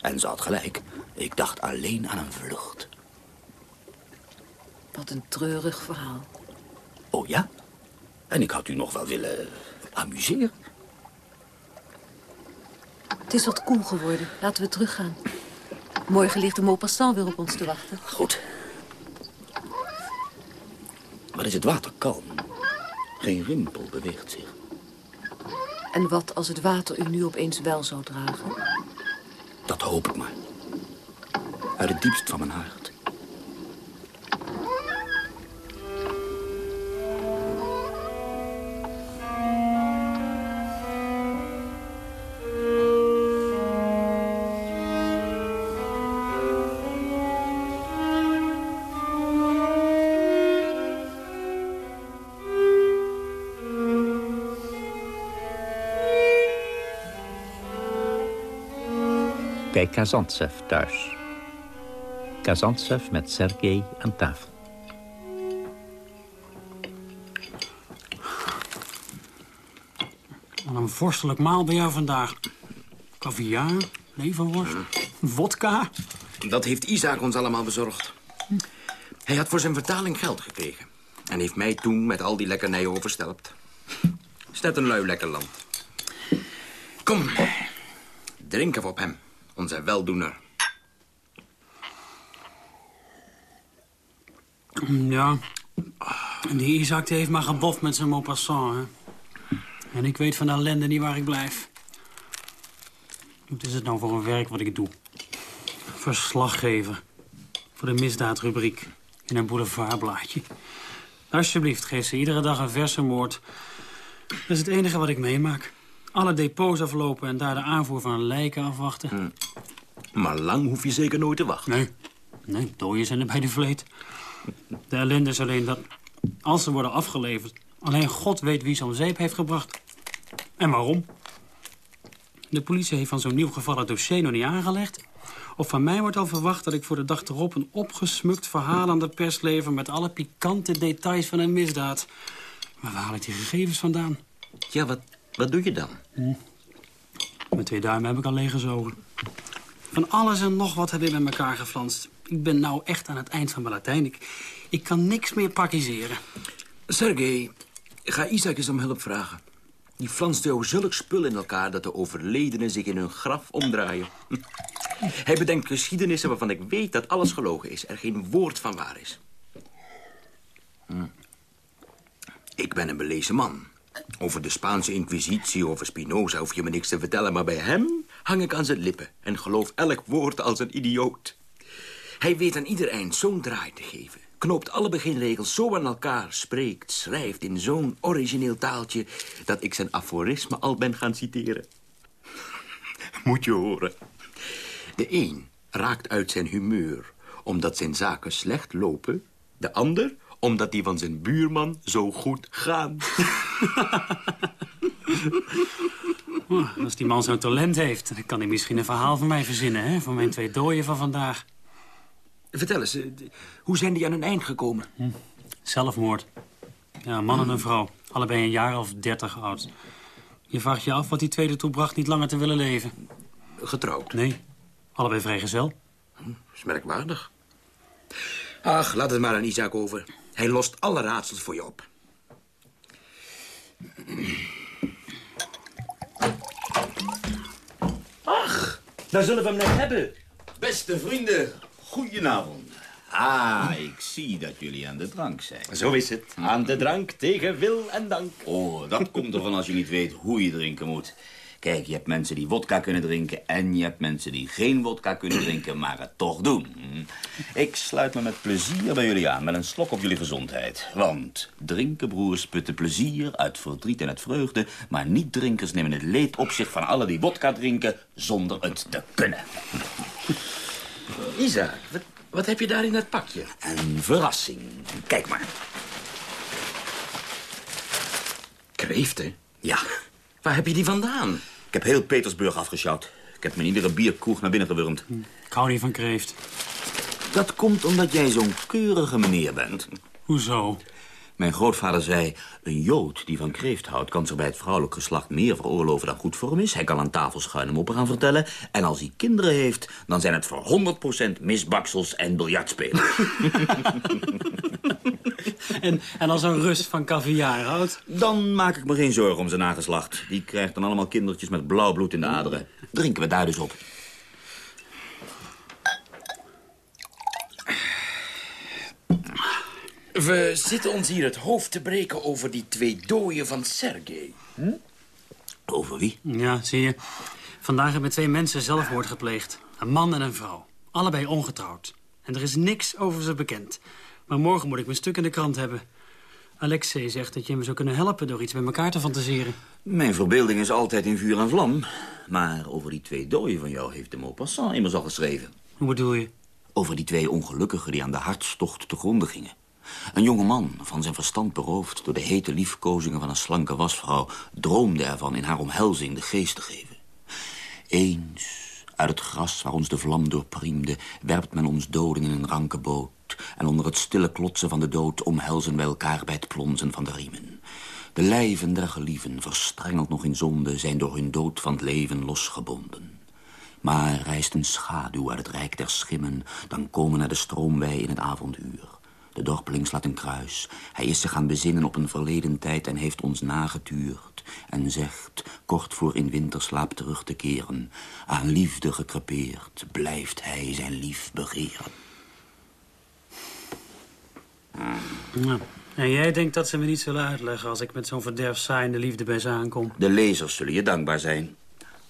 En ze had gelijk. Ik dacht alleen aan een vlucht. Wat een treurig verhaal. Oh ja? En ik had u nog wel willen amuseren. Het is wat koel geworden. Laten we teruggaan. Morgen ligt de Maupassant weer op ons te wachten. Goed. Wat is het water kalm? Geen rimpel beweegt zich. En wat als het water u nu opeens wel zou dragen? Dat hoop ik maar. Uit het diepst van mijn hart. Bij Kazantsev thuis. Kazantsev met Sergej aan tafel. Wat een vorstelijk maal bij jou vandaag. Caviar, leverworst, vodka. Dat heeft Isaac ons allemaal bezorgd. Hij had voor zijn vertaling geld gekregen. En heeft mij toen met al die lekkernijen overstelpt. Is net een lui lekker land. Kom, drink even op hem, onze weldoener. Ja, die Isaac heeft maar geboft met zijn Maupassant, hè. En ik weet van de ellende niet waar ik blijf. Wat is het nou voor een werk wat ik doe? Verslaggever. Voor de misdaadrubriek in een boulevardblaadje. Alsjeblieft, geef ze iedere dag een verse moord. Dat is het enige wat ik meemaak. Alle depots aflopen en daar de aanvoer van lijken afwachten. Maar lang hoef je zeker nooit te wachten. Nee, nee, dooien zijn er bij de vleet. De ellende is alleen dat, als ze worden afgeleverd... alleen God weet wie ze om zeep heeft gebracht. En waarom? De politie heeft van zo'n nieuw geval het dossier nog niet aangelegd. Of van mij wordt al verwacht dat ik voor de dag erop... een opgesmukt verhaal aan de pers lever... met alle pikante details van een misdaad. Maar waar haal ik die gegevens vandaan? Ja, wat, wat doe je dan? Hm. Met twee duimen heb ik al leeggezogen. Van alles en nog wat heb ik met elkaar geflanst. Ik ben nou echt aan het eind van mijn Latijn. Ik, ik kan niks meer praktiseren. Sergej, ga Isaac eens om hulp vragen. Die flanst jou zulk spul in elkaar dat de overledenen zich in hun graf omdraaien. Hij bedenkt geschiedenissen waarvan ik weet dat alles gelogen is. Er geen woord van waar is. Hm. Ik ben een belezen man. Over de Spaanse inquisitie, over Spinoza hoef je me niks te vertellen... maar bij hem hang ik aan zijn lippen en geloof elk woord als een idioot. Hij weet aan ieder eind zo'n draai te geven. Knoopt alle beginregels zo aan elkaar, spreekt, schrijft in zo'n origineel taaltje... dat ik zijn aforisme al ben gaan citeren. Moet je horen. De een raakt uit zijn humeur omdat zijn zaken slecht lopen. De ander omdat die van zijn buurman zo goed gaan. Als die man zo'n talent heeft, dan kan hij misschien een verhaal van mij verzinnen, hè? Voor mijn twee dooien van vandaag. Vertel eens, eh, hoe zijn die aan hun eind gekomen? Hm. Zelfmoord. Ja, een man en een vrouw. Allebei een jaar of dertig oud. Je vraagt je af wat die tweede toe bracht niet langer te willen leven. Getrouwd? Nee, allebei vrijgezel. Dat is merkwaardig. Ach, laat het maar aan Isaac over. Hij lost alle raadsels voor je op. Ach, daar zullen we hem net hebben. Beste vrienden, goedenavond. Ah, ik zie dat jullie aan de drank zijn. Zo is het. Aan de drank tegen wil en dank. Oh, dat komt ervan als je niet weet hoe je drinken moet. Kijk, je hebt mensen die wodka kunnen drinken... en je hebt mensen die geen wodka kunnen drinken, maar het toch doen. Ik sluit me met plezier bij jullie aan, met een slok op jullie gezondheid. Want drinken, broers, putten plezier uit verdriet en uit vreugde... maar niet-drinkers nemen het leed op zich van alle die wodka drinken... zonder het te kunnen. Isaac, wat, wat heb je daar in dat pakje? Een verrassing. Kijk maar. Kreeften? Ja. Waar heb je die vandaan? Ik heb heel Petersburg afgesjouwd. Ik heb me in iedere bierkroeg naar binnen gewurmd. Ik hou niet van kreeft. Dat komt omdat jij zo'n keurige meneer bent. Hoezo? Mijn grootvader zei... een jood die van kreeft houdt... kan zich bij het vrouwelijk geslacht meer veroorloven dan goed voor hem is. Hij kan aan tafel schuine moppen gaan vertellen. En als hij kinderen heeft... dan zijn het voor 100% misbaksels en biljartspelers. En, en als een rust van caviar houdt? Dan maak ik me geen zorgen om zijn nageslacht. Die krijgt dan allemaal kindertjes met blauw bloed in de aderen. Drinken we daar dus op. We zitten ons hier het hoofd te breken over die twee dooien van Sergei. Over wie? Ja, zie je. Vandaag hebben twee mensen zelfmoord gepleegd. Een man en een vrouw. Allebei ongetrouwd. En er is niks over ze bekend. Maar morgen moet ik mijn stuk in de krant hebben. Alexei zegt dat je me zou kunnen helpen door iets bij elkaar te fantaseren. Mijn verbeelding is altijd in vuur en vlam. Maar over die twee dooien van jou heeft de Maupassant immers al geschreven. Hoe bedoel je? Over die twee ongelukkigen die aan de hartstocht te gronden gingen. Een jonge man, van zijn verstand beroofd door de hete liefkozingen van een slanke wasvrouw... droomde ervan in haar omhelzing de geest te geven. Eens, uit het gras waar ons de vlam doorpriemde... werpt men ons doden in een ranke boot... en onder het stille klotsen van de dood omhelzen wij elkaar bij het plonzen van de riemen. De lijven der gelieven, verstrengeld nog in zonde... zijn door hun dood van het leven losgebonden. Maar rijst een schaduw uit het rijk der schimmen... dan komen naar de stroom wij in het avonduur. De dorpeling slaat een kruis. Hij is zich gaan bezinnen op een verleden tijd en heeft ons nagetuurd. En zegt, kort voor in winterslaap terug te keren... aan liefde gekrepeerd, blijft hij zijn lief begeren. Ja. En jij denkt dat ze me niet zullen uitleggen... als ik met zo'n verderfzaaiende liefde bij ze aankom? De lezers zullen je dankbaar zijn.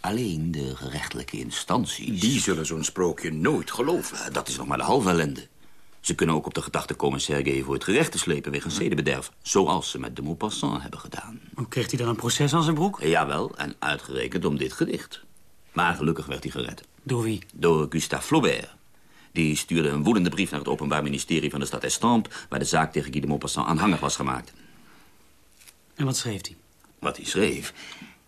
Alleen de gerechtelijke instanties... Die zullen zo'n sprookje nooit geloven. Eh, Dat is nog maar de halve ellende. Ze kunnen ook op de gedachte komen Sergei voor het gerecht te slepen... wegens zedebederf, zoals ze met de Maupassant hebben gedaan. Kreeg hij dan een proces aan zijn broek? Jawel, en uitgerekend om dit gedicht. Maar gelukkig werd hij gered. Door wie? Door Gustave Flaubert. Die stuurde een woedende brief naar het Openbaar Ministerie van de stad Estampes... waar de zaak tegen Guy de Maupassant aanhangig was gemaakt. En wat schreef hij? Wat hij schreef?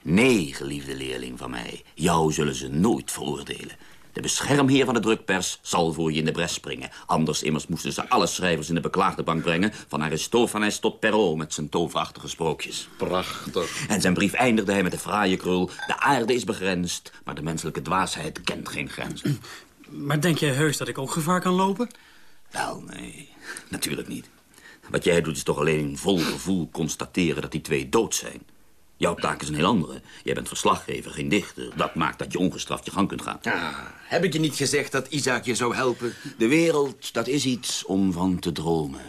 Nee, geliefde leerling van mij. Jou zullen ze nooit veroordelen. De beschermheer van de drukpers zal voor je in de bres springen. Anders immers moesten ze alle schrijvers in de beklaagde bank brengen... van Aristophanes tot Perrault met zijn toverachtige sprookjes. Prachtig. En zijn brief eindigde hij met de fraaie krul... de aarde is begrensd, maar de menselijke dwaasheid kent geen grenzen. Maar denk jij heus dat ik ook gevaar kan lopen? Wel, nee, natuurlijk niet. Wat jij doet is toch alleen in vol gevoel constateren dat die twee dood zijn. Jouw taak is een heel andere. Jij bent verslaggever, geen dichter. Dat maakt dat je ongestraft je gang kunt gaan. Ah, heb ik je niet gezegd dat Isaac je zou helpen? De wereld, dat is iets om van te dromen.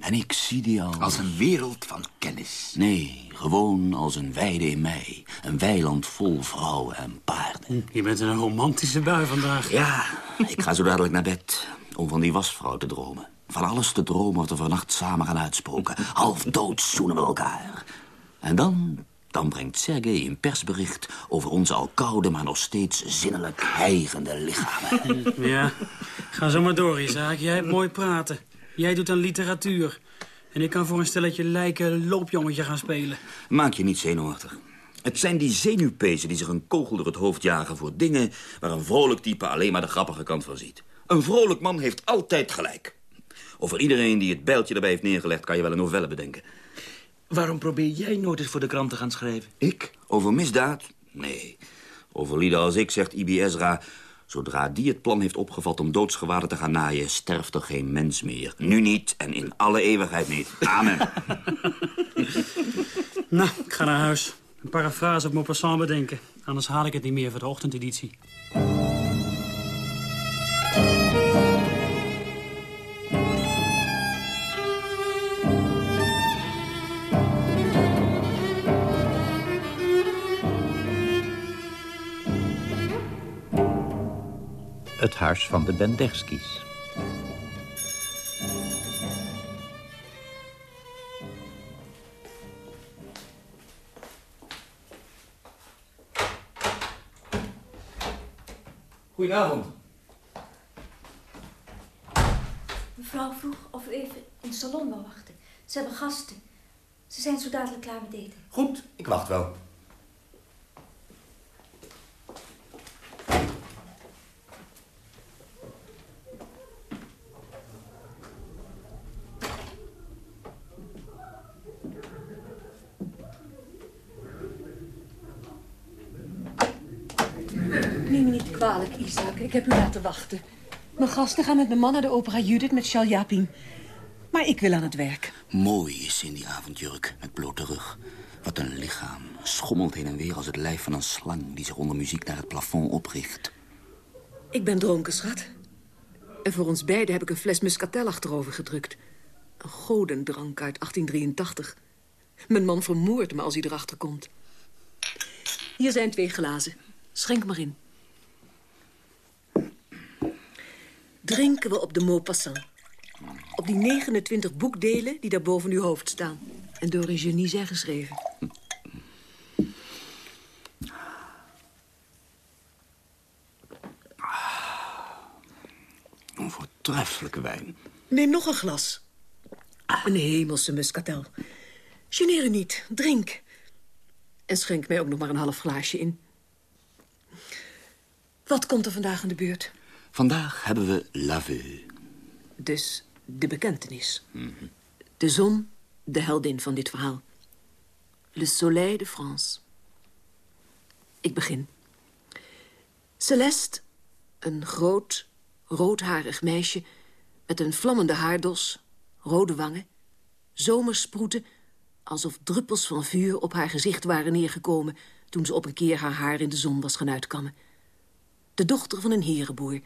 En ik zie die al... Als een wereld van kennis. Nee, gewoon als een weide in mij. Een weiland vol vrouwen en paarden. Je bent een romantische bui vandaag. Ja, ik ga zo dadelijk naar bed om van die wasvrouw te dromen. Van alles te dromen wat we vannacht samen gaan uitspoken. Half dood zoenen we elkaar. En dan, dan brengt Sergei een persbericht over onze al koude, maar nog steeds zinnelijk hijgende lichamen. Ja, ga zo maar door, Isaac. Jij hebt mooi praten. Jij doet aan literatuur. En ik kan voor een stelletje lijken loopjongetje gaan spelen. Maak je niet zenuwachtig. Het zijn die zenuwpezen die zich een kogel door het hoofd jagen... voor dingen waar een vrolijk type alleen maar de grappige kant van ziet. Een vrolijk man heeft altijd gelijk. Over iedereen die het bijltje erbij heeft neergelegd... kan je wel een novelle bedenken. Waarom probeer jij nooit eens voor de krant te gaan schrijven? Ik? Over misdaad? Nee. Over lieden als ik, zegt Ibi Ezra... Zodra die het plan heeft opgevat om doodsgewaden te gaan naaien... sterft er geen mens meer. Nu niet en in alle eeuwigheid niet. Amen. nou, ik ga naar huis. Een parafrase op Maupassant bedenken. Anders haal ik het niet meer voor de ochtendeditie. Het huis van de Bendegskis. Goedenavond. Mevrouw vroeg of u even in het salon wou wachten. Ze hebben gasten. Ze zijn zo dadelijk klaar met eten. Goed, ik wacht wel. Neem me niet kwalijk, Isaac. Ik heb u laten wachten. Mijn gasten gaan met mijn man naar de opera Judith met Charles Japin. Maar ik wil aan het werk. Mooi is ze in die avondjurk met blote rug. Wat een lichaam. Schommelt heen en weer als het lijf van een slang... die zich onder muziek naar het plafond opricht. Ik ben dronken, schat. En voor ons beiden heb ik een fles muscatel achterover gedrukt. Een godendrank uit 1883. Mijn man vermoordt me als hij erachter komt. Hier zijn twee glazen. Schenk maar in. Drinken we op de Maupassant. Op die 29 boekdelen die daar boven uw hoofd staan. En door een genie zijn geschreven. Een voortreffelijke wijn. Neem nog een glas. Een hemelse muscatel. Geneer u niet. Drink. En schenk mij ook nog maar een half glaasje in. Wat komt er vandaag aan de beurt? Vandaag hebben we Laveu. Dus de bekentenis. De zon, de heldin van dit verhaal. Le soleil de France. Ik begin. Celeste, een groot, roodharig meisje... met een vlammende haardos, rode wangen... zomersproeten, alsof druppels van vuur op haar gezicht waren neergekomen... toen ze op een keer haar haar in de zon was gaan uitkammen. De dochter van een herenboer...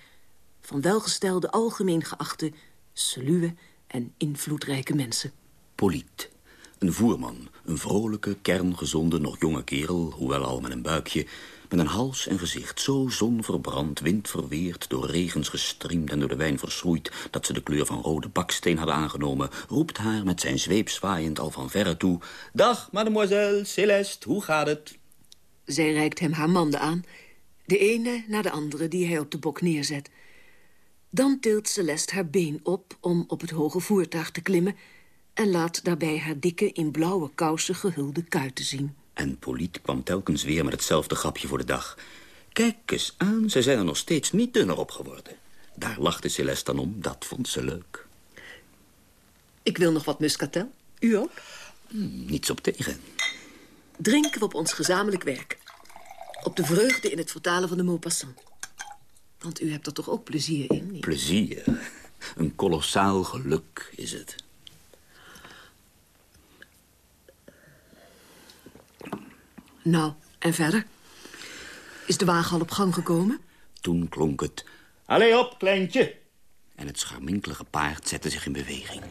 van welgestelde, algemeen geachte, sluwe en invloedrijke mensen. Poliet. Een voerman. Een vrolijke, kerngezonde, nog jonge kerel... hoewel al met een buikje... met een hals en gezicht zo zonverbrand, windverweerd... door regens gestriemd en door de wijn verschroeid... dat ze de kleur van rode baksteen hadden aangenomen... roept haar met zijn zweep zwaaiend al van verre toe... Dag, mademoiselle Celeste, hoe gaat het? Zij reikt hem haar manden aan... de ene na de andere die hij op de bok neerzet... Dan tilt Celeste haar been op om op het hoge voertuig te klimmen... en laat daarbij haar dikke, in blauwe kousen gehulde kuiten zien. En Poliet kwam telkens weer met hetzelfde grapje voor de dag. Kijk eens aan, ze zijn er nog steeds niet dunner op geworden. Daar lachte Celeste dan om, dat vond ze leuk. Ik wil nog wat muscatel. U ook? Hmm, niets op tegen. Drinken we op ons gezamenlijk werk. Op de vreugde in het vertalen van de Maupassant. Want u hebt er toch ook plezier in? Niet? Plezier. Een kolossaal geluk is het. Nou, en verder? Is de wagen al op gang gekomen? Toen klonk het... Allee op, kleintje! En het scharminkelige paard zette zich in beweging.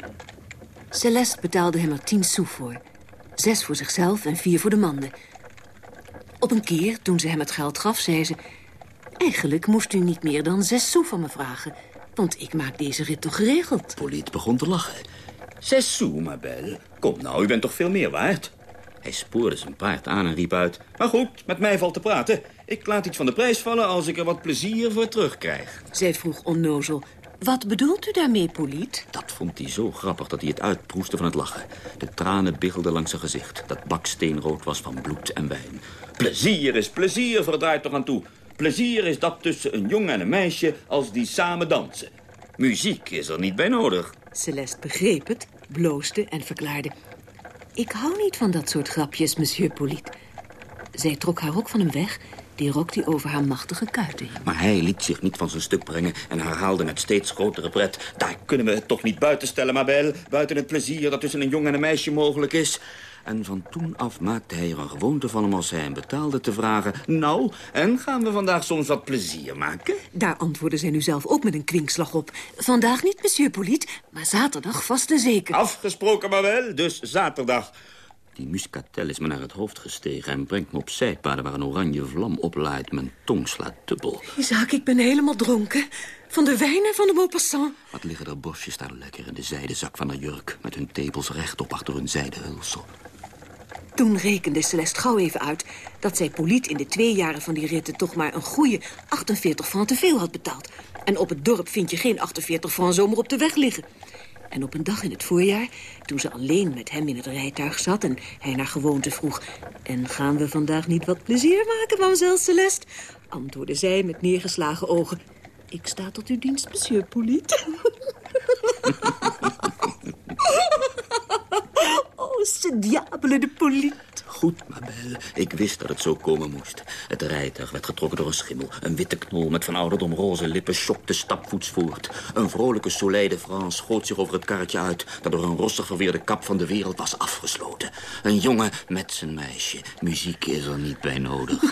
Celeste betaalde hem er tien sous voor. Zes voor zichzelf en vier voor de manden. Op een keer, toen ze hem het geld gaf, zei ze... Eigenlijk moest u niet meer dan zes sous van me vragen. Want ik maak deze rit toch geregeld? Poliet begon te lachen. Zes sous, ma belle. Kom nou, u bent toch veel meer waard? Hij spoorde zijn paard aan en riep uit... Maar goed, met mij valt te praten. Ik laat iets van de prijs vallen als ik er wat plezier voor terugkrijg. Zij vroeg onnozel... Wat bedoelt u daarmee, Poliet? Dat vond hij zo grappig dat hij het uitproestte van het lachen. De tranen biggelden langs zijn gezicht, dat baksteenrood was van bloed en wijn. Plezier is plezier, verdraait toch aan toe. Plezier is dat tussen een jongen en een meisje als die samen dansen. Muziek is er niet bij nodig. Celeste begreep het, bloosde en verklaarde... Ik hou niet van dat soort grapjes, monsieur Poliet. Zij trok haar rok van hem weg, die rok die over haar machtige kuiten hing. Maar hij liet zich niet van zijn stuk brengen en herhaalde met steeds grotere pret. Daar kunnen we het toch niet buiten stellen, Mabel. Buiten het plezier dat tussen een jongen en een meisje mogelijk is. En van toen af maakte hij er een gewoonte van om als hij hem betaalde te vragen... Nou, en gaan we vandaag soms wat plezier maken? Daar antwoordde zij nu zelf ook met een kwinkslag op. Vandaag niet, monsieur Poliet, maar zaterdag vast en zeker. Afgesproken, Mabel, dus zaterdag. Die muscatel is me naar het hoofd gestegen en brengt me op zijpaden waar een oranje vlam oplaait. Mijn tong slaat dubbel. Isaac, ik ben helemaal dronken. Van de wijn en van de Maupassant. Wat liggen er bosjes daar lekker in de zijden zak van haar jurk... met hun tepels rechtop achter hun zijden hulsel. Toen rekende Celeste gauw even uit dat zij Poliet in de twee jaren van die ritten toch maar een goede 48 francs te veel had betaald. En op het dorp vind je geen 48 francs zomaar op de weg liggen. En op een dag in het voorjaar, toen ze alleen met hem in het rijtuig zat... en hij naar gewoonte vroeg... en gaan we vandaag niet wat plezier maken, mademoiselle Celeste? Antwoordde zij met neergeslagen ogen... ik sta tot uw dienst, monsieur Poliet. ce diable de Poliet. Goed, Mabel. Ik wist dat het zo komen moest. Het rijtuig werd getrokken door een schimmel. Een witte knol met van ouderdom roze lippen schokte stapvoets voort. Een vrolijke Soleil Frans schoot zich over het karretje uit... dat door een rossig verweerde kap van de wereld was afgesloten. Een jongen met zijn meisje. Muziek is er niet bij nodig.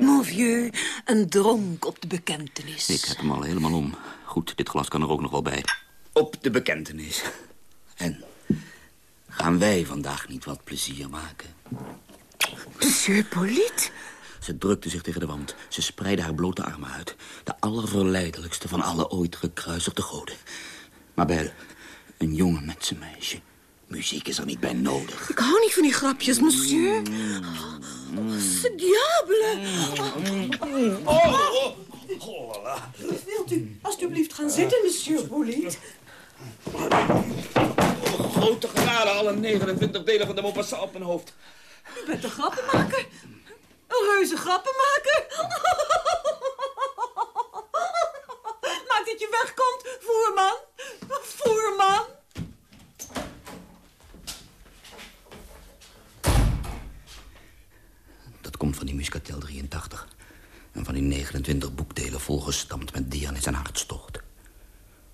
Mon vieux, een dronk op de bekentenis. Ik heb hem al helemaal om. Goed, dit glas kan er ook nog wel bij. Op de bekentenis. En gaan wij vandaag niet wat plezier maken? Monsieur Poliet? Ze drukte zich tegen de wand. Ze spreidde haar blote armen uit. De allerverleidelijkste van alle ooit gekruisigde goden. Mabel, een jongen met zijn meisje. Muziek is er niet bij nodig. Ik hou niet van die grapjes, monsieur. Oh, ce diable. Oh, oh, Wilt u alstublieft gaan zitten, monsieur Poliet? Grote genade, alle 29 delen van de Maupassant op mijn hoofd. U bent een grappenmaker. Een reuze grappenmaker. Maak dat je wegkomt, voerman. Voerman. Dat komt van die Muscatel 83. En van die 29 boekdelen volgestampt met Dianis en hartstocht.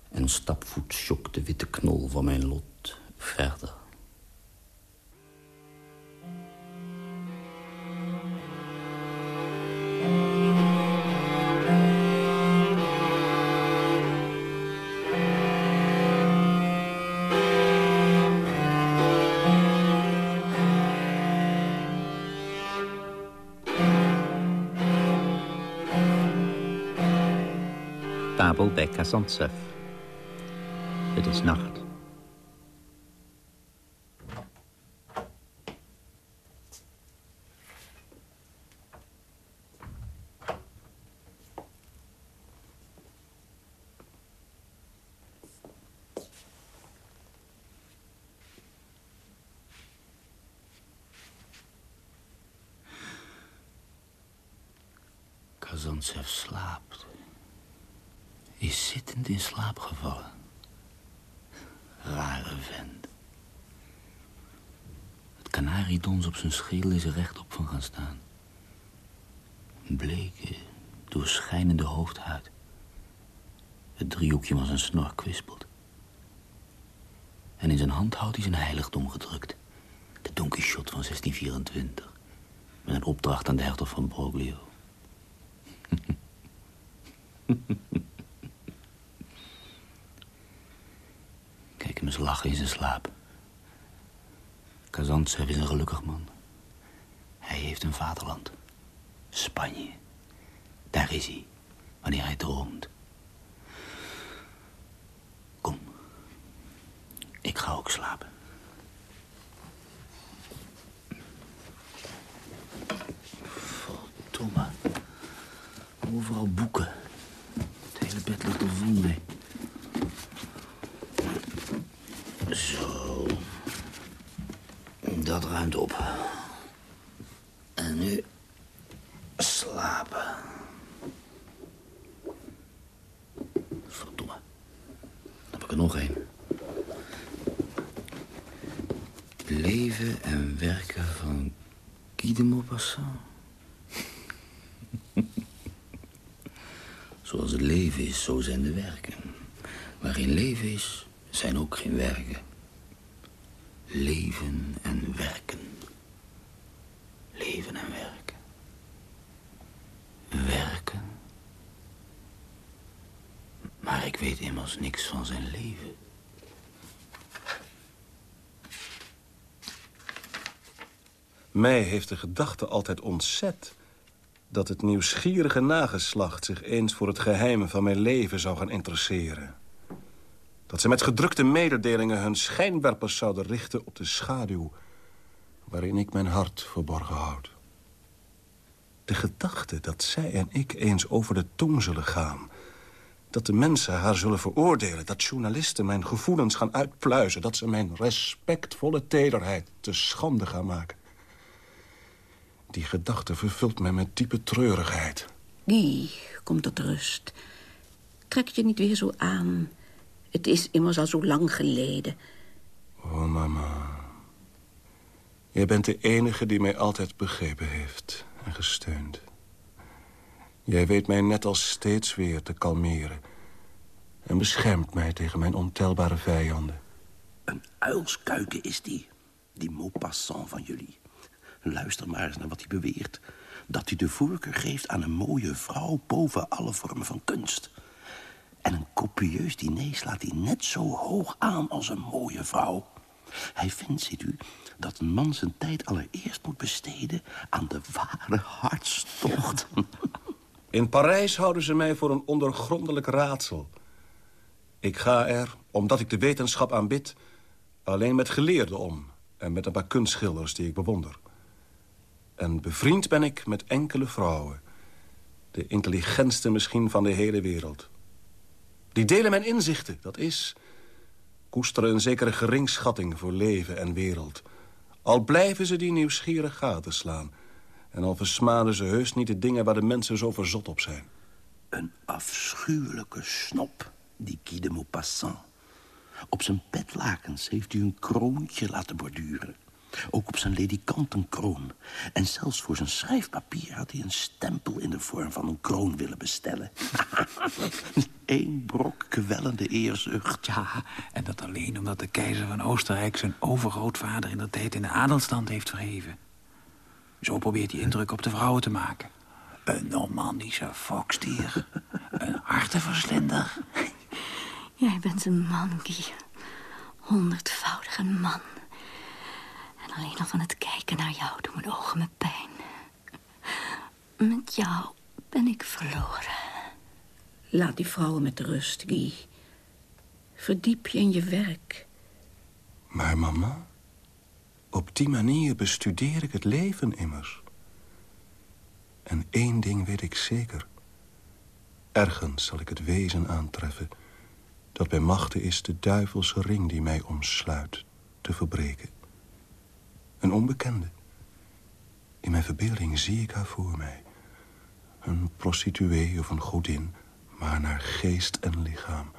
En stapvoet schokt de witte knol van mijn lot verder. Babel bij. Het is nacht. Kazantsev slaapt. Is zittend in slaap gevallen. Rare vent. Het kanariedons op zijn schedel is er rechtop van gaan staan. Een bleke, doorschijnende hoofdhuid. Het driehoekje van zijn snor kwispelt. En in zijn hand houdt hij zijn heiligdom gedrukt. De Don Quixote van 1624. Met een opdracht aan de hertog van Broglio. Eens lachen in zijn slaap. Kazantsev is een gelukkig man. Hij heeft een vaderland. Spanje. Daar is hij, wanneer hij droomt. Kom. Ik ga ook slapen. Verdomme. Overal boeken. Het hele Dat ruimt op. En nu slapen. Verdomme. Dan heb ik er nog één. Leven en werken van Guy de Maupassant. Zoals het leven is, zo zijn de werken. Waar geen leven is, zijn ook geen werken. Leven en werken. Leven en werken. Werken. Maar ik weet immers niks van zijn leven. Mij heeft de gedachte altijd ontzet... dat het nieuwsgierige nageslacht zich eens voor het geheim van mijn leven zou gaan interesseren. Dat ze met gedrukte mededelingen hun schijnwerpers zouden richten op de schaduw... waarin ik mijn hart verborgen houd. De gedachte dat zij en ik eens over de tong zullen gaan... dat de mensen haar zullen veroordelen... dat journalisten mijn gevoelens gaan uitpluizen... dat ze mijn respectvolle tederheid te schande gaan maken. Die gedachte vervult mij met diepe treurigheid. Guy, kom tot rust. Trek je niet weer zo aan. Het is immers al zo lang geleden. Oh, mama. Jij bent de enige die mij altijd begrepen heeft en gesteund. Jij weet mij net als steeds weer te kalmeren... en beschermt mij tegen mijn ontelbare vijanden. Een uilskuiken is die, die Maupassant van jullie. Luister maar eens naar wat hij beweert. Dat hij de voorkeur geeft aan een mooie vrouw boven alle vormen van kunst. Copieus diner slaat hij net zo hoog aan als een mooie vrouw. Hij vindt, ziet u, dat een man zijn tijd allereerst moet besteden... aan de ware hartstocht. In Parijs houden ze mij voor een ondergrondelijk raadsel. Ik ga er, omdat ik de wetenschap aanbid... alleen met geleerden om en met een paar kunstschilders die ik bewonder. En bevriend ben ik met enkele vrouwen. De intelligentste misschien van de hele wereld. Die delen mijn inzichten, dat is... koesteren een zekere geringschatting voor leven en wereld. Al blijven ze die nieuwsgierig gadeslaan. En al versmaden ze heus niet de dingen waar de mensen zo verzot op zijn. Een afschuwelijke snop, die Guy de Maupassant. Op zijn petlakens heeft u een kroontje laten borduren. Ook op zijn ledikantenkroon. En zelfs voor zijn schrijfpapier had hij een stempel in de vorm van een kroon willen bestellen. Eén brok kwellende eerzucht. Ja, en dat alleen omdat de keizer van Oostenrijk... zijn overgrootvader in de tijd in de adelstand heeft verheven. Zo probeert hij indruk op de vrouwen te maken. Een Normandische fokstier. een hartenverslinder. Jij bent een man, Guy. Honderdvoudig een man. En alleen al van het kijken naar jou doen mijn ogen me pijn. Met jou ben ik verloren. Laat die vrouwen met rust, Guy. Verdiep je in je werk. Maar mama, op die manier bestudeer ik het leven immers. En één ding weet ik zeker. Ergens zal ik het wezen aantreffen... dat bij machten is de duivelse ring die mij omsluit te verbreken. Een onbekende. In mijn verbeelding zie ik haar voor mij. Een prostituee of een godin, maar naar geest en lichaam.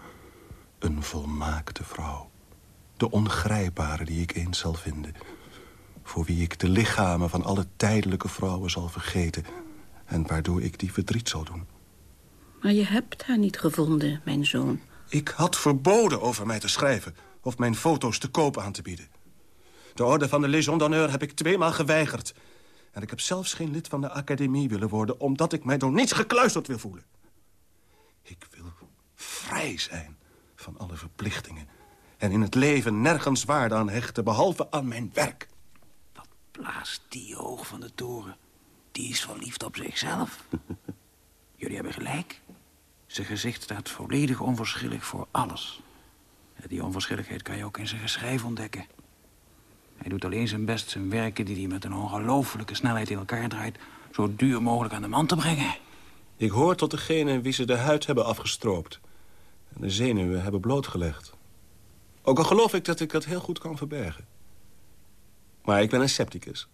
Een volmaakte vrouw. De ongrijpbare die ik eens zal vinden. Voor wie ik de lichamen van alle tijdelijke vrouwen zal vergeten... en waardoor ik die verdriet zal doen. Maar je hebt haar niet gevonden, mijn zoon. Ik had verboden over mij te schrijven... of mijn foto's te koop aan te bieden. De orde van de Légion d'honneur heb ik tweemaal geweigerd. En ik heb zelfs geen lid van de academie willen worden... omdat ik mij door niets gekluisterd wil voelen. Ik wil vrij zijn van alle verplichtingen. En in het leven nergens waarde aan hechten, behalve aan mijn werk. Wat blaast die hoog van de toren? Die is verliefd op zichzelf. Jullie hebben gelijk. Zijn gezicht staat volledig onverschillig voor alles. Die onverschilligheid kan je ook in zijn geschrijf ontdekken. Hij doet alleen zijn best zijn werken die hij met een ongelofelijke snelheid in elkaar draait... zo duur mogelijk aan de man te brengen. Ik hoor tot degene wie ze de huid hebben afgestroopt. En de zenuwen hebben blootgelegd. Ook al geloof ik dat ik dat heel goed kan verbergen. Maar ik ben een scepticus.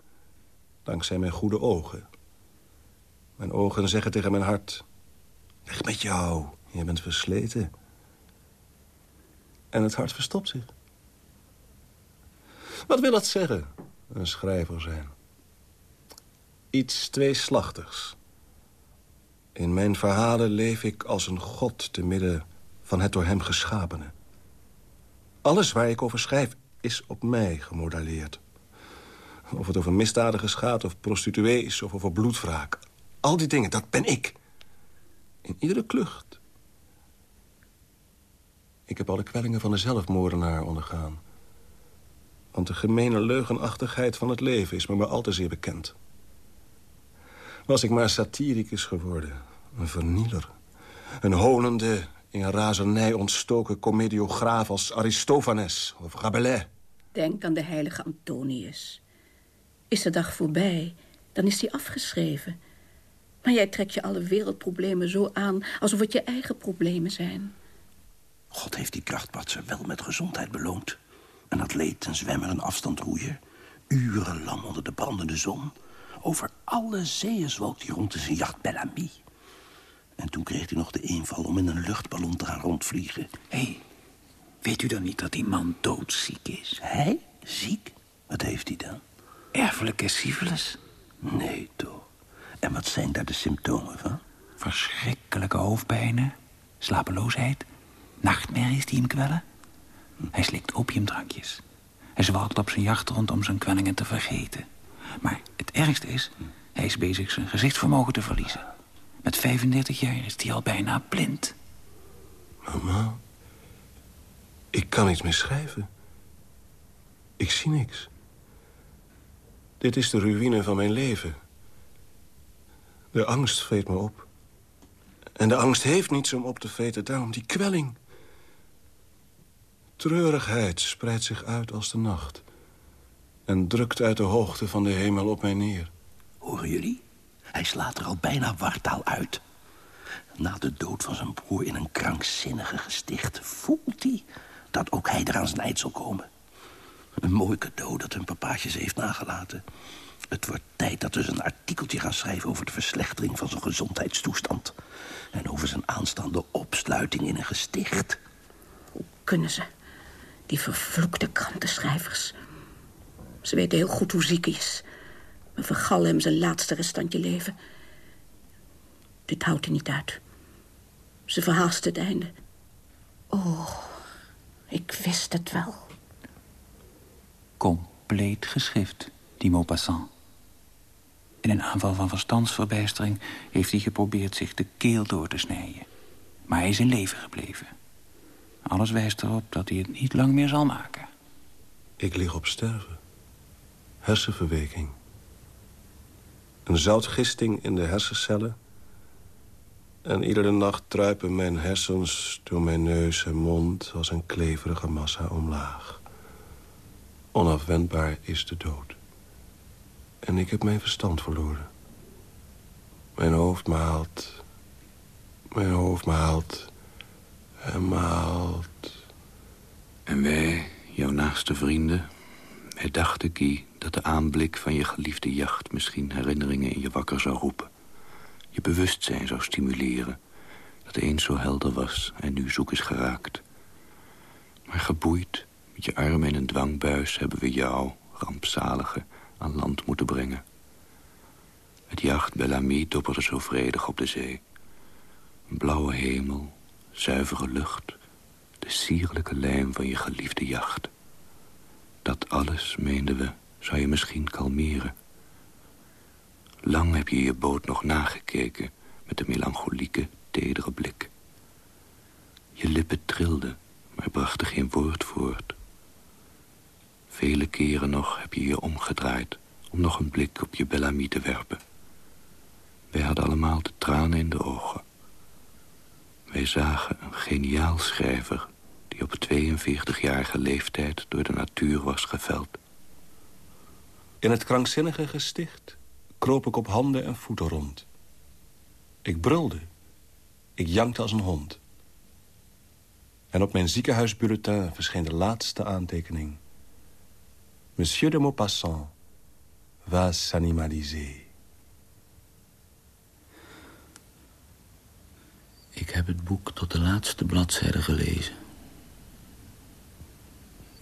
Dankzij mijn goede ogen. Mijn ogen zeggen tegen mijn hart... Weg met jou, je bent versleten. En het hart verstopt zich. Wat wil dat zeggen, een schrijver zijn? Iets tweeslachtigs. In mijn verhalen leef ik als een god te midden van het door hem geschapene. Alles waar ik over schrijf is op mij gemodelleerd. Of het over misdadigers gaat, of prostituees, of over bloedwraak. Al die dingen, dat ben ik. In iedere klucht. Ik heb alle kwellingen van de zelfmoordenaar ondergaan. Want de gemene leugenachtigheid van het leven is me maar al te zeer bekend. Was ik maar satiricus geworden, een vernieler. Een honende, in razernij ontstoken comediograaf als Aristophanes of Rabelais. Denk aan de heilige Antonius. Is de dag voorbij, dan is die afgeschreven. Maar jij trekt je alle wereldproblemen zo aan... alsof het je eigen problemen zijn. God heeft die krachtpatser wel met gezondheid beloond. Een atleet, een zwemmer, een afstandroeier. Urenlang onder de brandende zon. Over alle zeeën zwalkt hij rond in zijn jacht Bellamy. En toen kreeg hij nog de inval om in een luchtballon te gaan rondvliegen. Hé, hey, weet u dan niet dat die man doodziek is? Hij? Ziek? Wat heeft hij dan? Erfelijke syfilis. Nee, toch. En wat zijn daar de symptomen van? Verschrikkelijke hoofdpijnen, slapeloosheid, nachtmerries die hem kwellen. Hij slikt opiumdrankjes. Hij zwalkt op zijn jacht rond om zijn kwellingen te vergeten. Maar het ergste is, hij is bezig zijn gezichtsvermogen te verliezen. Met 35 jaar is hij al bijna blind. Mama, ik kan niets meer schrijven. Ik zie niks. Dit is de ruïne van mijn leven. De angst vreet me op. En de angst heeft niets om op te vreten, daarom die kwelling. Treurigheid spreidt zich uit als de nacht. En drukt uit de hoogte van de hemel op mij neer. Horen jullie? Hij slaat er al bijna wartaal uit. Na de dood van zijn broer in een krankzinnige gesticht... voelt hij dat ook hij eraan zijn eind zal komen. Een mooi cadeau dat hun papaatjes heeft nagelaten. Het wordt tijd dat we een artikeltje gaan schrijven... over de verslechtering van zijn gezondheidstoestand. En over zijn aanstaande opsluiting in een gesticht. Hoe kunnen ze? Die vervloekte krantenschrijvers. Ze weten heel goed hoe ziek hij is. We vergallen hem zijn laatste restantje leven. Dit houdt hij niet uit. Ze verhaast het einde. Oh, ik wist het wel. Compleet geschift, die Maupassant. In een aanval van verstandsverbijstering heeft hij geprobeerd zich de keel door te snijden. Maar hij is in leven gebleven. Alles wijst erop dat hij het niet lang meer zal maken. Ik lig op sterven. Hersenverweking. Een zoutgisting in de hersencellen. En iedere nacht druipen mijn hersens door mijn neus en mond... als een kleverige massa omlaag. Onafwendbaar is de dood. En ik heb mijn verstand verloren. Mijn hoofd maalt. Mijn hoofd maalt. En. En wij, jouw naaste vrienden... wij dachten, Guy, dat de aanblik van je geliefde jacht... misschien herinneringen in je wakker zou roepen. Je bewustzijn zou stimuleren. Dat eens zo helder was en nu zoek is geraakt. Maar geboeid, met je armen in een dwangbuis... hebben we jou, rampzalige, aan land moeten brengen. Het jacht Bellamy dopperde zo vredig op de zee. Een blauwe hemel, zuivere lucht... de sierlijke lijm van je geliefde jacht. Dat alles, meenden we, zou je misschien kalmeren. Lang heb je je boot nog nagekeken... met een melancholieke, tedere blik. Je lippen trilden, maar brachten geen woord voort. Vele keren nog heb je je omgedraaid... om nog een blik op je Bellamy te werpen. Wij hadden allemaal de tranen in de ogen. Wij zagen een geniaal schrijver... die op 42-jarige leeftijd door de natuur was geveld. In het krankzinnige gesticht kroop ik op handen en voeten rond. Ik brulde. Ik jankte als een hond. En op mijn ziekenhuisbulletin verscheen de laatste aantekening. Monsieur de Maupassant va s'animaliser. Ik heb het boek tot de laatste bladzijde gelezen.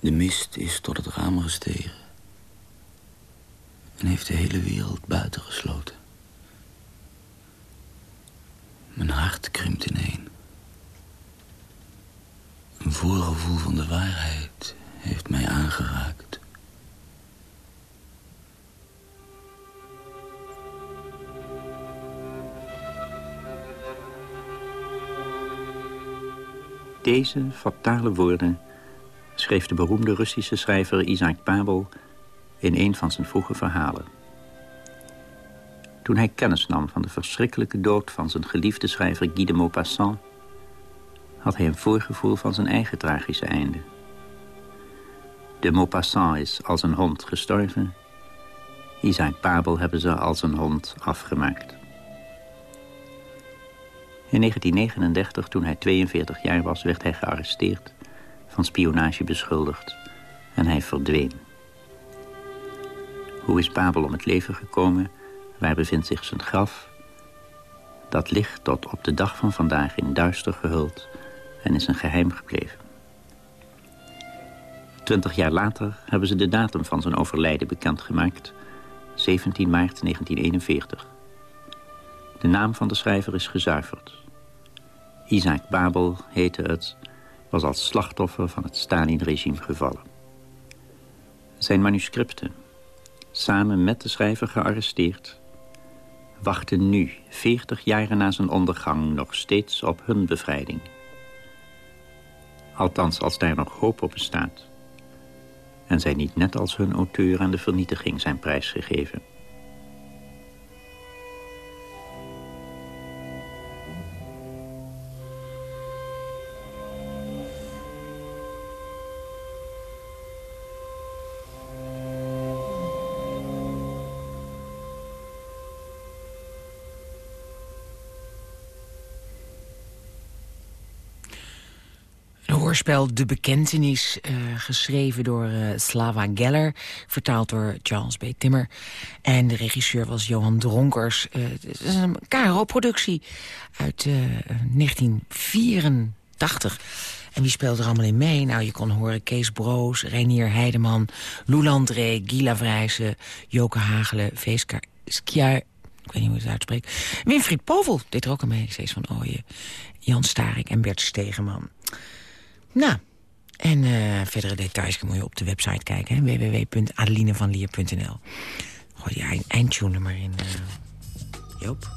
De mist is tot het raam gestegen. En heeft de hele wereld buiten gesloten. Mijn hart krimpt ineen. Een voorgevoel van de waarheid heeft mij aangeraakt. Deze fatale woorden schreef de beroemde Russische schrijver Isaac Babel in een van zijn vroege verhalen. Toen hij kennis nam van de verschrikkelijke dood van zijn geliefde schrijver Guy de Maupassant, had hij een voorgevoel van zijn eigen tragische einde. De Maupassant is als een hond gestorven. Isaac Babel hebben ze als een hond afgemaakt. In 1939, toen hij 42 jaar was, werd hij gearresteerd, van spionage beschuldigd en hij verdween. Hoe is Babel om het leven gekomen? Waar bevindt zich zijn graf? Dat ligt tot op de dag van vandaag in duister gehuld en is een geheim gebleven. Twintig jaar later hebben ze de datum van zijn overlijden bekendgemaakt, 17 maart 1941. De naam van de schrijver is gezuiverd. Isaac Babel heette het, was als slachtoffer van het Stalin-regime gevallen. Zijn manuscripten, samen met de schrijver gearresteerd... wachten nu, 40 jaren na zijn ondergang, nog steeds op hun bevrijding. Althans, als daar nog hoop op bestaat. En zij niet net als hun auteur aan de vernietiging zijn prijsgegeven... hoorspel De Bekentenis, uh, geschreven door uh, Slava Geller... vertaald door Charles B. Timmer. En de regisseur was Johan Dronkers. Uh, het is een KRO-productie uit 1984. En wie speelt er allemaal in mee? Nou, je kon horen Kees Broos, Reinier Heideman... Lou Landré, Gila Vrijsen, Joke Hagelen, Veeska Skjaar... Ik weet niet hoe het uitspreekt. Winfried Povel deed er ook aan mee. Steeds van Ooyen, Jan Starik en Bert Stegeman. Nou, en uh, verdere details moet je op de website kijken. www.adelinevanlier.nl Gooi die eindtune maar in, uh, Joop.